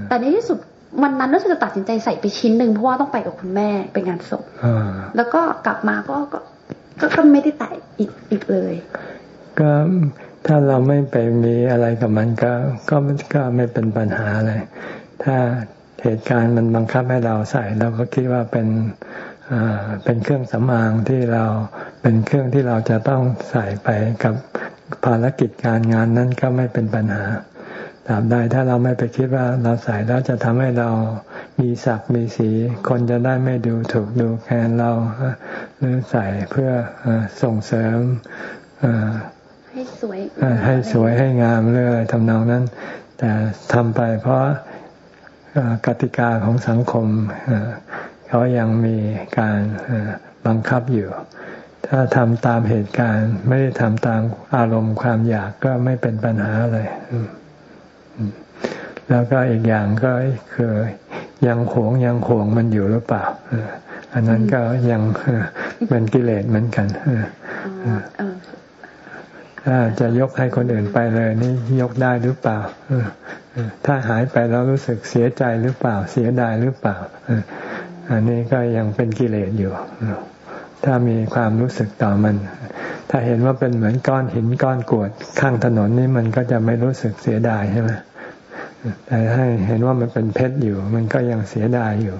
แต่ในที่สุด มันนั้นน่าจะตัดสินใจใส่ไปชิ้นหนึ่งเพราะว่าต้องไปกับคุณแม่ไปงานศพแล้วก็กลับมาก็ก็ก็ไม่ได้ใส่อีกอีกเลย ก็ถ้าเราไม่ไปมีอะไรกับมันก็ก็ก็ไม่เป็นปัญหาอะไร ถ้าเหตุการณ์มันบังคับให้เราใส่เราก็คิดว่าเป็นเป็นเครื่องสำอางที่เราเป็นเครื่องที่เราจะต้องใส่ไปกับภารกิจการงานนั้นก็ไม่เป็นปัญหา ตราบใดถ้าเราไม่ไปคิดว่าเราใส่แล้วจะทำให้เรามีศักดิ์มีสี คนจะได้ไม่ดูถูกดูแคลนเราหรือใส่เพื่อส่งเสริมให้สวยให้สวยให้งามเรื่อยทำนองนั้น แต่ทำไปเพราะกติกาของสังคมเขายังมีการบังคับอยู่ ถ้าทำตามเหตุการณ์ ไม่ได้ทำตามอารมณ์ความอยากก็ไม่เป็นปัญหาเลย แล้วก็อีกอย่างก็คือยังหวงยังหวงมันอยู่หรือเปล่าอันนั้นก็ยังเป็นกิเลสเหมือนกันถ้าจะยกให้คนอื่นไปเลยนี่ยกได้หรือเปล่าถ้าหายไปแล้วรู้สึกเสียใจหรือเปล่า เสียดายหรือเปล่าอันนี้ก็ยังเป็นกิเลสอยู่ ถ้ามีความรู้สึกต่อมัน ถ้าเห็นว่าเป็นเหมือนก้อนหินก้อนกรวดข้างถนนนี่มันก็จะไม่รู้สึกเสียดายใช่ไหมแต่ให้เห็นว่ามันเป็นเพชรอยู่ มันก็ยังเสียดายอยู่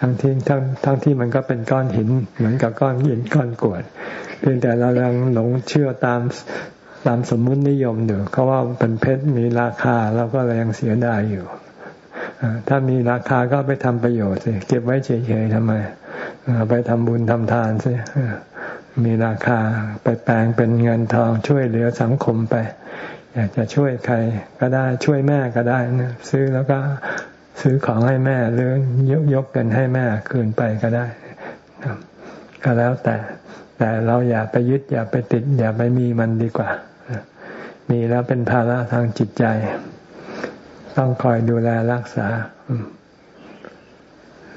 ทั้งที่ทั้งทั้งที่มันก็เป็นก้อนหิน เหมือนกับก้อนหินก้อนกรวด เพียงแต่เรายังหลงเชื่อตามตามสมมุตินิยมอยู่เขาว่าเป็นเพชรมีราคาเราก็เลยยังเสียดายอยู่ ถ้ามีราคาก็ไปทำประโยชน์สิเก็บไว้เฉยๆทำไมไปทำบุญทำทานสิมีราคาไปแปลงเป็นเงินทองช่วยเหลือสังคมไป อยากจะช่วยใครก็ได้ช่วยแม่ก็ได้นะซื้อแล้วก็ซื้อของให้แม่หรือยกยกเงินให้แม่คืนไปก็ได้ก็แล้วแต่ แต่เราอย่าไปยึดอย่าไปติด อย่าไปมีมันดีกว่า มีแล้วเป็นภาระทางจิตใจ ต้องคอยดูแลรักษา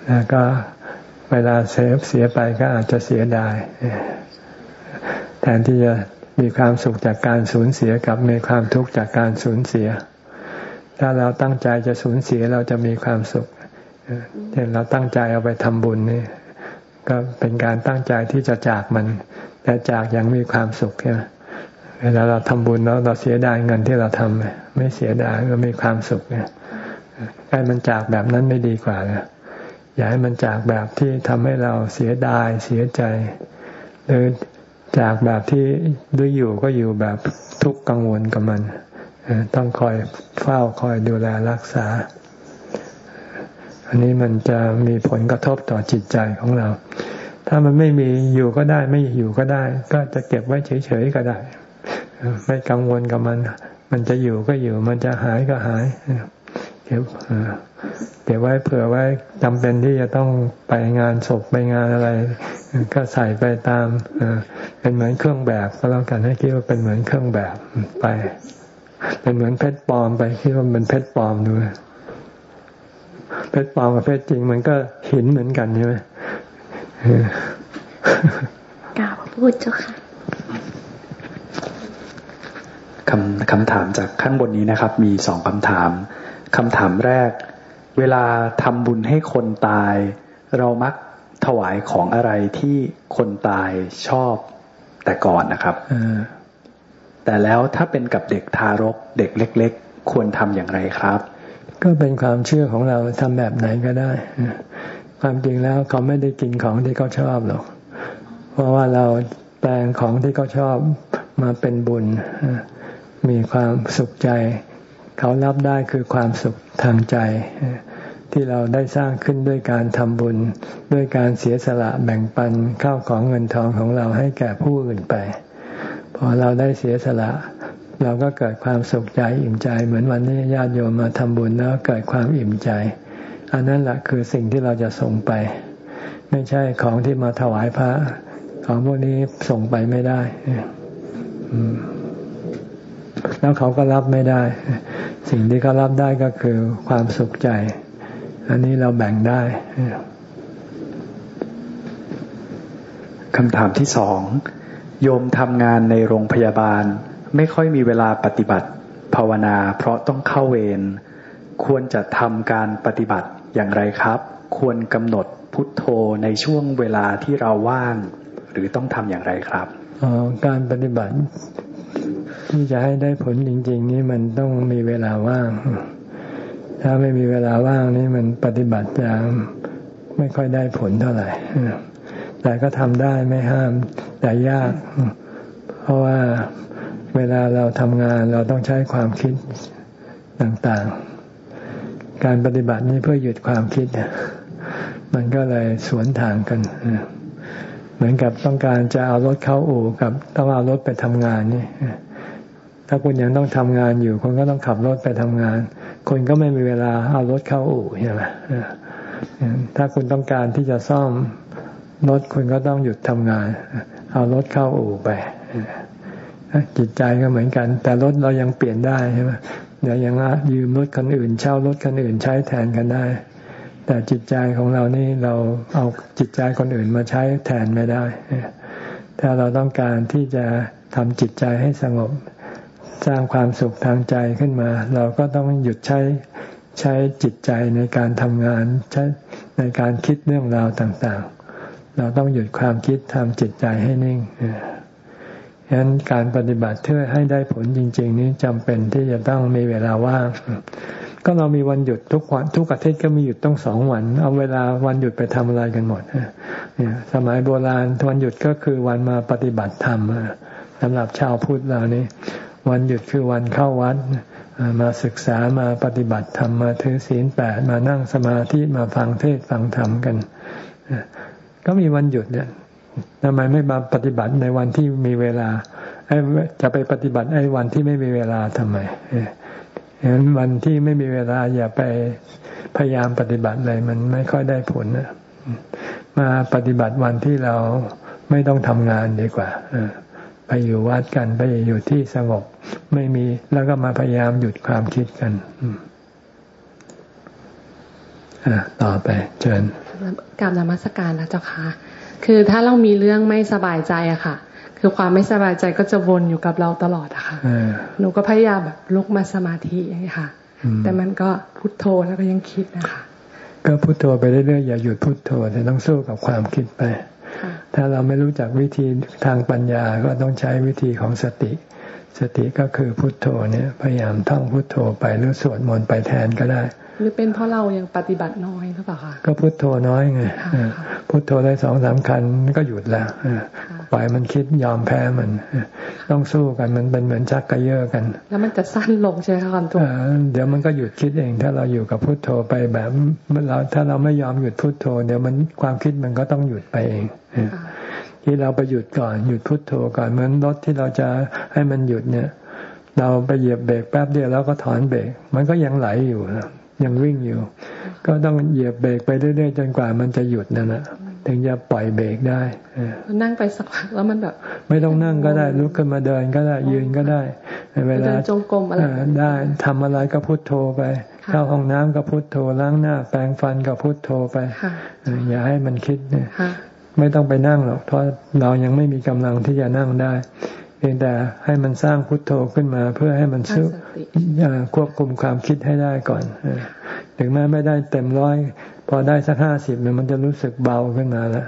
แล้วก็เวลาเสียเสียไปก็อาจจะเสียดายแทนที่จะมีความสุขจากการสูญเสียกับมีความทุกข์จากการสูญเสีย ถ้าเราตั้งใจจะสูญเสียเราจะมีความสุขเช่นเราตั้งใจเอาไปทำบุญนี่ก็เป็นการตั้งใจที่จะจากมัน แต่จากอย่างมีความสุขใช่ไหม เวลาเราทำบุญแล้วเราเสียดายเงินที่เราทำไม่เสียดายก็มีความสุขเนี่ยให้มันจากแบบนั้นไม่ดีกว่านะอย่าให้มันจากแบบที่ทำให้เราเสียดายเสียใจหรือจากแบบที่ด้วยอยู่ก็อยู่แบบทุกข์กังวลกับมัน ต้องคอยเฝ้าคอยดูแลรักษา อันนี้มันจะมีผลกระทบต่อจิตใจของเรา ถ้ามันไม่มีอยู่ก็ได้ ไม่อยู่ก็ได้ ก็จะเก็บไว้เฉยๆก็ได้ ไม่กังวลกับมัน มันจะอยู่ก็อยู่ มันจะหายก็หายเก็บเก็บไว้เผื่อไว้จำเป็นที่จะต้องไปงานศพไปงานอะไร ก็ใส่ไปตามเป็นเหมือนเครื่องแบบก็แล้วกันให้คิดว่าเป็นเหมือนเครื่องแบบไป เป็นเหมือนเพชรปลอมไปคิดว่าเป็นเพชรปลอมดูเพชรปลอมกับเพชรจริงมันก็หินเหมือนกันใช่ไหมกล่าวพูดเจ้าค่ะ คำคำถามจากข้างบนนี้นะครับ มีสองคำถามคำถามแรก เวลาทำบุญให้คนตาย เรามักถวายของอะไรที่คนตายชอบแต่ก่อนนะครับแต่แล้วถ้าเป็นกับเด็กทารกเด็กเล็ก ๆ ควรทำอย่างไรครับ ก็เป็นความเชื่อของเราทำแบบไหนก็ได้ ความจริงแล้วเขาไม่ได้กินของที่เขาชอบหรอก เพราะว่าเราแปลงของที่เขาชอบมาเป็นบุญ มีความสุขใจ เขารับได้คือความสุขทางใจ ที่เราได้สร้างขึ้นด้วยการทำบุญ ด้วยการเสียสละแบ่งปันข้าวของเงินทองของเราให้แก่ผู้อื่นไป พอเราได้เสียสละ เราก็เกิดความสุขใจอิ่มใจ เหมือนวันนี้ญาติโยมมาทำบุญแล้วเกิดความอิ่มใจ อันนั้นแหละคือสิ่งที่เราจะส่งไป ไม่ใช่ของที่มาถวายพระของพวกนี้ส่งไปไม่ได้ อืม แล้วเขาก็รับไม่ได้ สิ่งที่เขารับได้ก็คือความสุขใจ อันนี้เราแบ่งได้คำถามที่สองโยมทำงานในโรงพยาบาล ไม่ค่อยมีเวลาปฏิบัติ ภาวนา เพราะต้องเข้าเวรควรจะทำการปฏิบัติอย่างไรครับ ควรกำหนดพุทโธในช่วงเวลาที่เราว่าง หรือต้องทำอย่างไรครับการปฏิบัติ ที่จะให้ได้ผลจริง ๆ นี่มันต้องมีเวลาว่าง ถ้าไม่มีเวลาว่างนี่มันปฏิบัติจะไม่ค่อยได้ผลเท่าไหร่แต่ก็ทำได้ไม่ห้าม แต่ยาก เพราะว่าเวลาเราทำงานเราต้องใช้ความคิดต่างๆ การปฏิบัตินี้เพื่อหยุดความคิด มันก็เลยสวนทางกัน เหมือนกับต้องการจะเอารถเข้าอู่กับต้องเอารถไปทำงานนี่ ถ้าคุณยังต้องทำงานอยู่ คุณก็ต้องขับรถไปทำงาน คุณก็ไม่มีเวลาเอารถเข้าอู่ใช่ไหมถ้าคุณต้องการที่จะซ่อมรถคุณก็ต้องหยุดทำงาน เอารถเข้าอู่ไปจิตใจก็เหมือนกัน แต่รถเรายังเปลี่ยนได้ใช่ไหมเดี๋ยวยังยืมรถคันอื่น เช่ารถคันอื่นใช้แทนกันได้ แต่จิตใจของเรานี่เราเอาจิตใจคนอื่นมาใช้แทนไม่ได้ ถ้าเราต้องการที่จะทำจิตใจให้สงบ สร้างความสุขทางใจขึ้นมา เราก็ต้องหยุดใช้ใช้จิตใจในการทำงานใช้ในการคิดเรื่องราวต่างๆ เราต้องหยุดความคิดทำจิตใจให้นิ่งฉะนั้นการปฏิบัติเพื่อให้ได้ผลจริง ๆ นี้จำเป็นที่จะต้องมีเวลาว่างก็เรามีวันหยุดทุกวันทุกอาทิตย์ก็มีหยุดต้องสองวัน เอาเวลาวันหยุดไปทำอะไรกันหมดเนี่ยสมัยโบราณวันหยุดก็คือวันมาปฏิบัติธรรมสำหรับชาวพุทธเรานี่ วันหยุดคือวันเข้าวัดมาศึกษามาปฏิบัติธรรมมาถือศีลแปดมานั่งสมาธิมาฟังเทศฟังธรรมกัน ก็มีวันหยุดเนี่ยทำไมไม่มาปฏิบัติในวันที่มีเวลาจะไปปฏิบัติไอ้วันที่ไม่มีเวลาทำไมเห็นวันที่ไม่มีเวลาอย่าไปพยายามปฏิบัติเลยมันไม่ค่อยได้ผลนะมาปฏิบัติวันที่เราไม่ต้องทำงานดีกว่า ไปอยู่วัดกันไปอยู่ที่สงบไม่มีแล้วก็มาพยายามหยุดความคิดกันอ่าต่อไป เชิญกราบนมัสการนะเจ้าค่ะคือถ้าเรามีเรื่องไม่สบายใจอะค่ะ คือความไม่สบายใจก็จะวนอยู่กับเราตลอดอะค่ะหนูก็พยายามแบบลุกมาสมาธิอย่างนี้ค่ะ แต่มันก็พุทโธแล้วก็ยังคิดนะคะ ก็พุทโธไปเรื่อยๆอย่าหยุดพุทโธแต่ต้องสู้กับความคิดไป ถ้าเราไม่รู้จักวิธีทางปัญญาก็ต้องใช้วิธีของสติ สติก็คือพุทโธเนี่ยพยายามท่องพุทโธไปหรือสวดมนต์ไปแทนก็ได้ หรือเป็นเพราะเรายังปฏิบัติน้อยหรือเปล่าคะก็พุทโธน้อยไงพุทโธได้สองสามคันก็หยุดแล้วปล่อยมันคิดยอมแพ้มัน ต้องสู้กันมันเป็นเหมือนชักกระเยาะกัน แล้วมันจะสั้นลงใช่ไหมคะคุณตุเดี๋ยวมันก็หยุดคิดเอง ถ้าเราอยู่กับพุทโธไปแบบเราถ้าเราไม่ยอมหยุดพุทโธ เดี๋ยวมันความคิดมันก็ต้องหยุดไปเองที่เราไปหยุดก่อนหยุดพุทโธก่อนเหมือนรถที่เราจะให้มันหยุดเนี่ย เราไปเหยียบเบรกแป๊บเดียวแล้วก็ถอนเบรกมันก็ยังไหลอยู่นะ ยังวิ่งอยู่ ก็ต้องเหยียบเบรกไปเรื่อยๆจนกว่ามันจะหยุดนั่นแหละถึงจะปล่อยเบรกได้นั่งไปสักพักแล้วมันแบบ ไม่ต้องนั่งก็ได้ ลุกขึ้นมาเดินก็ได้ยืนก็ได้เวลาจงกรมอะไรได้ทำอะไรก็พุโทโธไป เข้าห้องน้ำก็พุโทโธล้างหน้า แปรงฟันก็พุโทโธไปอย่าให้มันคิดเนี่ยไม่ต้องไปนั่งหรอกเพราะเรายังไม่มีกำลังที่จะนั่งได้ พียงแต่ให้มันสร้างพุทโธขึ้นมา เพื่อให้มันช่วยควบคุมความคิดให้ได้ก่อนถึงแม้ไม่ได้เต็มร้อย พอได้สักห้าสิบเนี่ยมันจะรู้สึกเบาขึ้นมาแล้ว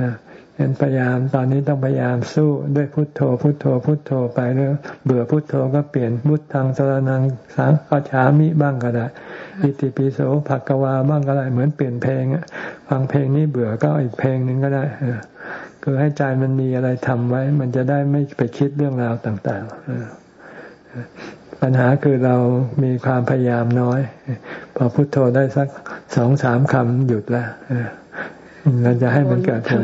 นะเห็นพยายามตอนนี้ต้องพยายามสู้ด้วยพุทโธ พุทโธ พุทโธไปเรื่อยเบื่อพุทโธก็เปลี่ยนพุทธังสรนังสังฆฉามิบ้างก็ได้อิติปิโสภกวาบ้างก็ได้เหมือนเปลี่ยนเพลงฟังเพลงนี้เบื่อก็อีกเพลงหนึ่งก็ได้ คือให้ใจมันมีอะไรทำไว้ มันจะได้ไม่ไปคิดเรื่องราวต่าง ๆ ปัญหาคือเรามีความพยายามน้อย พอพุโทโธได้สักสองสามคำหยุดแล้วเราจะให้มันเกิดผล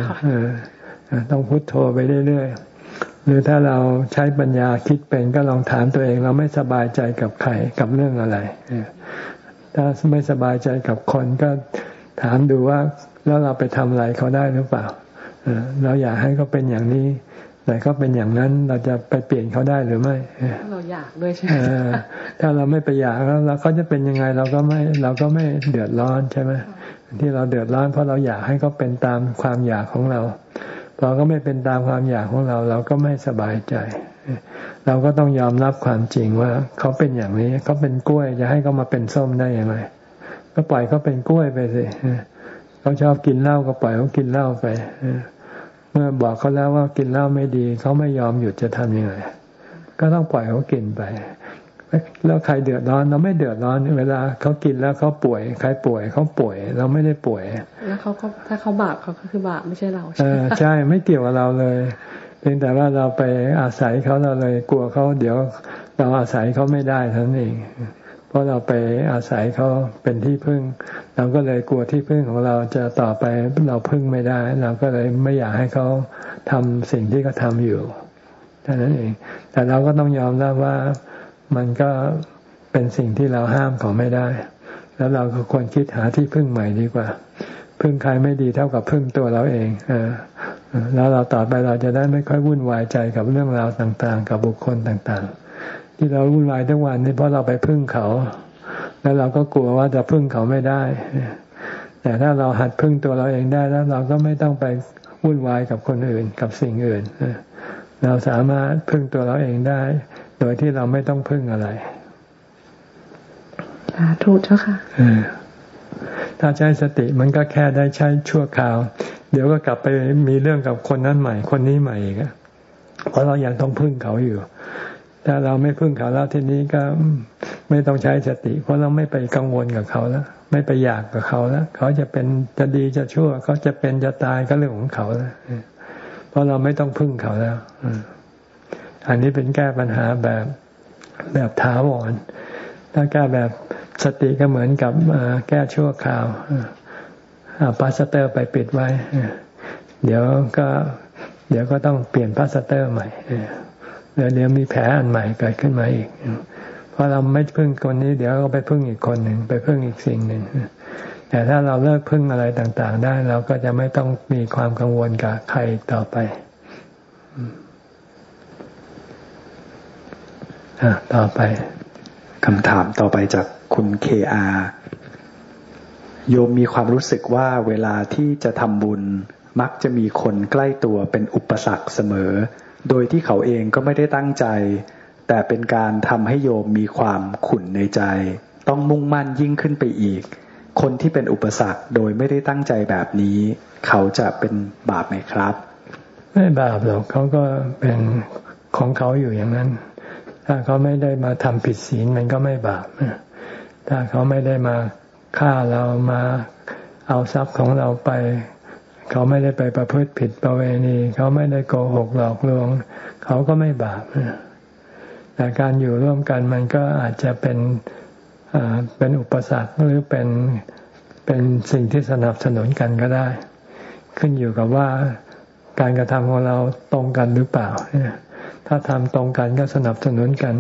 ต้องพุโทโธไปเรื่อยๆหรือถ้าเราใช้ปัญญาคิดเป็นก็ลองถามตัวเอง เราไม่สบายใจกับใครกับเรื่องอะไรถ้าไม่สบายใจกับคนก็ถามดูว่าแล้วเราไปทำอะไรเขาได้หรือเปล่า เราอยากให้เขาเป็นอย่างนี้ แต่เขาเป็นอย่างนั้นเราจะไปเปลี่ยนเขาได้หรือไม่ เราอยากด้วยใช่ไหมถ้าเราไม่ไปอยากแล้วเราเขาจะเป็นยังไงเราก็ไม่เราก็ไม่เดือดร้อนใช่ไหมที่เราเดือดร้อนเพราะเราอยากให้เขาเป็นตามความอยากของเราพอเขาไม่เป็นตามความอยากของเรา เราก็ไม่สบายใจ เราก็ต้องยอมรับความจริงว่า เขาเป็นอย่างนี้เขาเป็นกล้วยจะให้เขามาเป็นส้มได้ยังไงก็ปล่อยเขาเป็นกล้วยไปสิเขาชอบกินเหล้าก็ปล่อยเขากินเหล้าไป เมื่อบอกเขาแล้วว่ากินเหล้าไม่ดี เขาไม่ยอมหยุดจะทำยังไงก็ต้องปล่อยเขากินไป แล้วใครเดือดร้อนเราไม่เดือดร้อนเวลาเขากินแล้วเขาป่วย ใครป่วยเขาป่วย เราไม่ได้ป่วย แล้วเขาก็ถ้าเขาบาปเขาก็คือบาปไม่ใช่เราใช่ใช่ไม่เกี่ยวกับเราเลยเพียงแต่ว่าเราไปอาศัยเขาเราเลยกลัวเขาเดี๋ยวเราอาศัยเขาไม่ได้ทั้นเองพ ราะเราไปอาศัยเขาเป็นที่พึ่ง เราก็เลยกลัวที่พึ่งของเราจะต่อไปเราพึ่งไม่ได้ เราก็เลยไม่อยากให้เขาทำสิ่งที่เขาทาอยู่ท่านั้นเอง แต่เราก็ต้องยอมรับว่ามันก็เป็นสิ่งที่เราห้ามเขาไม่ได้ แล้วเราก็ควรคิดหาที่พึ่งใหม่ดีกว่า พึ่งใครไม่ดีเท่ากับพึ่งตัวเราเองเออแล้วเราต่อไปเราจะได้ไม่ค่อยวุ่นวายใจกับเรื่องราวต่างๆ กับบุคคลต่างๆ ที่เราวุ่นวายทั้งวันนี่เพราะเราไปพึ่งเขา แล้วเราก็กลัวว่าจะพึ่งเขาไม่ได้ แต่ถ้าเราหัดพึ่งตัวเราเองได้แล้ว เราก็ไม่ต้องไปวุ่นวายกับคนอื่นกับสิ่งอื่น เราสามารถพึ่งตัวเราเองได้ โดยที่เราไม่ต้องพึ่งอะไรสาธุเจ้าค่ะถ้าใช้สติมันก็แค่ได้ใช้ชั่วคราว เดี๋ยวก็กลับไปมีเรื่องกับคนนั้นใหม่ คนนี้ใหม่อีกเพราะเรายังต้องพึ่งเขาอยู่ ถ้าเราไม่พึ่งเขาแล้วทีนี้ก็ไม่ต้องใช้สติ เพราะเราไม่ไปกังวลกับเขาแล้ว ไม่ไปอยากกับเขาแล้ว เขาจะเป็นจะดีจะชั่ว เขาจะเป็นจะตายก็เรื่องของเขาแล้วเพราะเราไม่ต้องพึ่งเขาแล้วอันนี้เป็นแก้ปัญหาแบบแบบถาวรถ้าแก้แบบสติก็เหมือนกับแก้ชั่วคราวเอาพลาสเตอร์ไปปิดไว้ เดี๋ยวก็ เดี๋ยวก็ต้องเปลี่ยนพลาสเตอร์ใหม่ เดี๋ยวเดี๋ยวมีแผลอันใหม่เกิดขึ้นมาอีกเพราะเราไม่พึ่งคนนี้เดี๋ยวก็ไปพึ่งอีกคนหนึ่งไปพึ่งอีกสิ่งหนึ่งแต่ถ้าเราเลิกพึ่งอะไรต่างๆ ได้ เราก็จะไม่ต้องมีความกังวลกับใครต่อไปอต่อไปคำถามต่อไปจากคุณเคอาโยมมีความรู้สึกว่าเวลาที่จะทำบุญ มักจะมีคนใกล้ตัวเป็นอุปสรรคเสมอ โดยที่เขาเองก็ไม่ได้ตั้งใจ แต่เป็นการทำให้โยมมีความขุ่นในใจ ต้องมุ่งมั่นยิ่งขึ้นไปอีก คนที่เป็นอุปสรรคโดยไม่ได้ตั้งใจแบบนี้ เขาจะเป็นบาปไหมครับ ไม่บาปหรอกเขาก็เป็นของเขาอยู่อย่างนั้น ถ้าเขาไม่ได้มาทำผิดศีลมันก็ไม่บาปถ้าเขาไม่ได้มาฆ่าเรามาเอาทรัพย์ของเราไป เขาไม่ได้ไปประพฤติผิดประเวณี เขาไม่ได้โกหกหลอกลวง เขาก็ไม่บาปแต่การอยู่ร่วมกันมันก็อาจจะเป็นเป็นอุปสรรคหรือเป็นเป็นสิ่งที่สนับสนุนกันก็ได้ ขึ้นอยู่กับว่าการกระทำของเราตรงกันหรือเปล่าถ้าทำตรงกันก็สนับสนุนกัน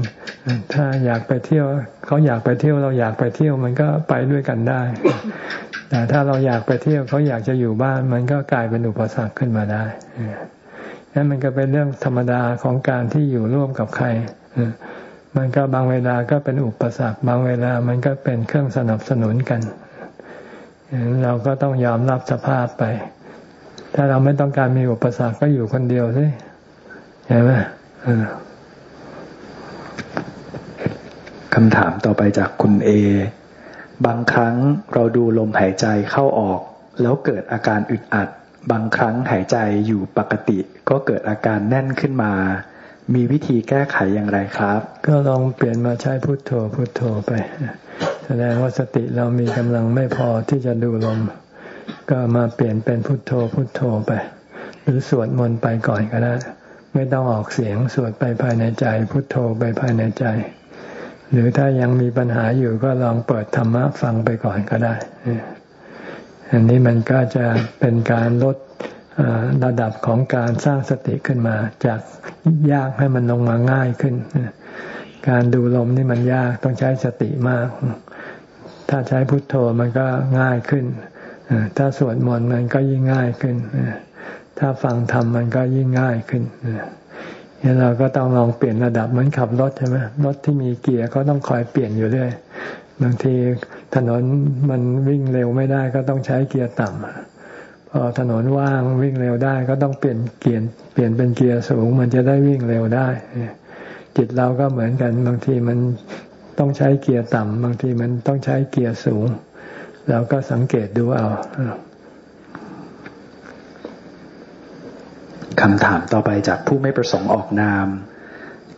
ถ้าอยากไปเที่ยว เขาอยากไปเที่ยวเราอยากไปเที่ยวมันก็ไปด้วยกันได้ แต่ถ้าเราอยากไปเที่ยวเขาอยากจะอยู่บ้าน มันก็กลายเป็นอุปสรรคขึ้นมาได้นั่นมันก็เป็นเรื่องธรรมดาของการที่อยู่ร่วมกับใครมันก็บางเวลาก็เป็นอุปสรรค บางเวลามันก็เป็นเครื่องสนับสนุนกัน เราก็ต้องยอมรับสภาพไป ถ้าเราไม่ต้องการมีอุปสรรคก็อยู่คนเดียวสิใช่ไหมคำถามต่อไปจากคุณเอ บางครั้งเราดูลมหายใจเข้าออก แล้วเกิดอาการอึดอัด บางครั้งหายใจอยู่ปกติ ก็เกิดอาการแน่นขึ้นมา มีวิธีแก้ไขอย่างไรครับ ก็ลองเปลี่ยนมาใช้พุทโธพุทโธไป แสดงว่าสติเรามีกำลังไม่พอที่จะดูลม ก็มาเปลี่ยนเป็นพุทโธพุทโธไป หรือสวดมนต์ไปก่อนก็ได้ไม่ต้องออกเสียงสวดไปภายในใจ พุทโธไปภายในใจ หรือถ้ายังมีปัญหาอยู่ก็ลองเปิดธรรมะฟังไปก่อนก็ได้ อันนี้มันก็จะเป็นการลดระดับของการสร้างสติขึ้นมา จากยากให้มันลงมาง่ายขึ้น การดูลมนี่มันยากต้องใช้สติมาก ถ้าใช้พุทโธมันก็ง่ายขึ้น ถ้าสวดมนต์มันก็ยิ่งง่ายขึ้น ถ้าฟังธรรมมันก็ยิ่งง่ายขึ้นเนี่เราก็ต้องลองเปลี่ยนระดับเหมือนขับรถใช่ไหมรถที่มีเกียร์ก็ต้องคอยเปลี่ยนอยู่เรื่อยบางทีถนนมันวิ่งเร็วไม่ได้ก็ต้องใช้เกียร์ต่ำพอถนนว่างวิ่งเร็วได้ก็ต้องเปลี่ยนเกียร์เปลี่ยนเป็นเกียร์สูง มันจะได้วิ่งเร็วได้ จิตเราก็เหมือนกัน บางทีมันต้องใช้เกียร์ต่ำบางทีมันต้องใช้เกียร์สูง เราก็สังเกตดูเอา คำถามต่อไปจากผู้ไม่ประสงค์ออกนาม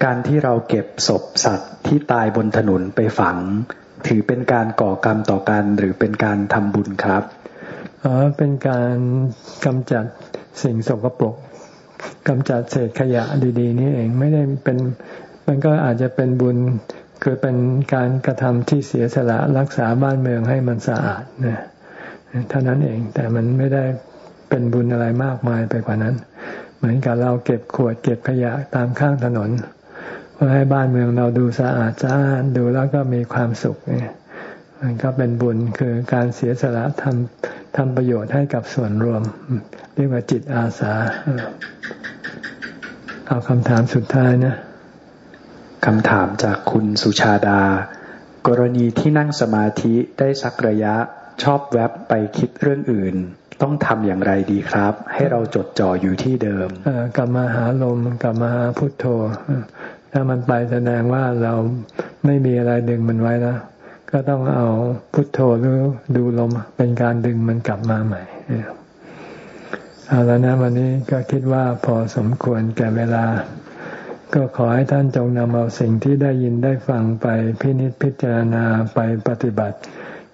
การที่เราเก็บศพสัตว์ที่ตายบนถนนไปฝัง ถือเป็นการก่อกรรมต่อกันหรือเป็นการทำบุญครับอ๋อเป็นการกำจัดสิ่งสกปรกกำจัดเศษขยะดี ๆ นี่เองไม่ได้เป็นมันก็อาจจะเป็นบุญคือเป็นการกระทำที่เสียสละรักษาบ้านเมืองให้มันสะอาดเนี่ยเท่านั้นเองแต่มันไม่ได้เป็นบุญอะไรมากมายไปกว่านั้น เหมือนกับเราเก็บขวดเก็บขยะตามข้างถนนเพื่อให้บ้านเมืองเราดูสะอาดสะอาดดูแล้วก็มีความสุขเนี่ยมันก็เป็นบุญคือการเสียสละทำทำประโยชน์ให้กับส่วนรวม เรียกว่าจิตอาสา เอาคำถามสุดท้ายนะคำถามจากคุณสุชาดา กรณีที่นั่งสมาธิได้สักระยะชอบแวบไปคิดเรื่องอื่น ต้องทำอย่างไรดีครับ ให้เราจดจ่ออยู่ที่เดิมกลับมาหาลมกลับมาหาพุทโธ ถ้ามันไปแสดงว่าเราไม่มีอะไรดึงมันไว้แล้ว ก็ต้องเอาพุทโธหรือดูลมเป็นการดึงมันกลับมาใหม่เอาแล้วนะวันนี้ก็คิดว่าพอสมควรแก่เวลา ก็ขอให้ท่านจงนำเอาสิ่งที่ได้ยินได้ฟังไปพินิจพิจารณาไปปฏิบัติ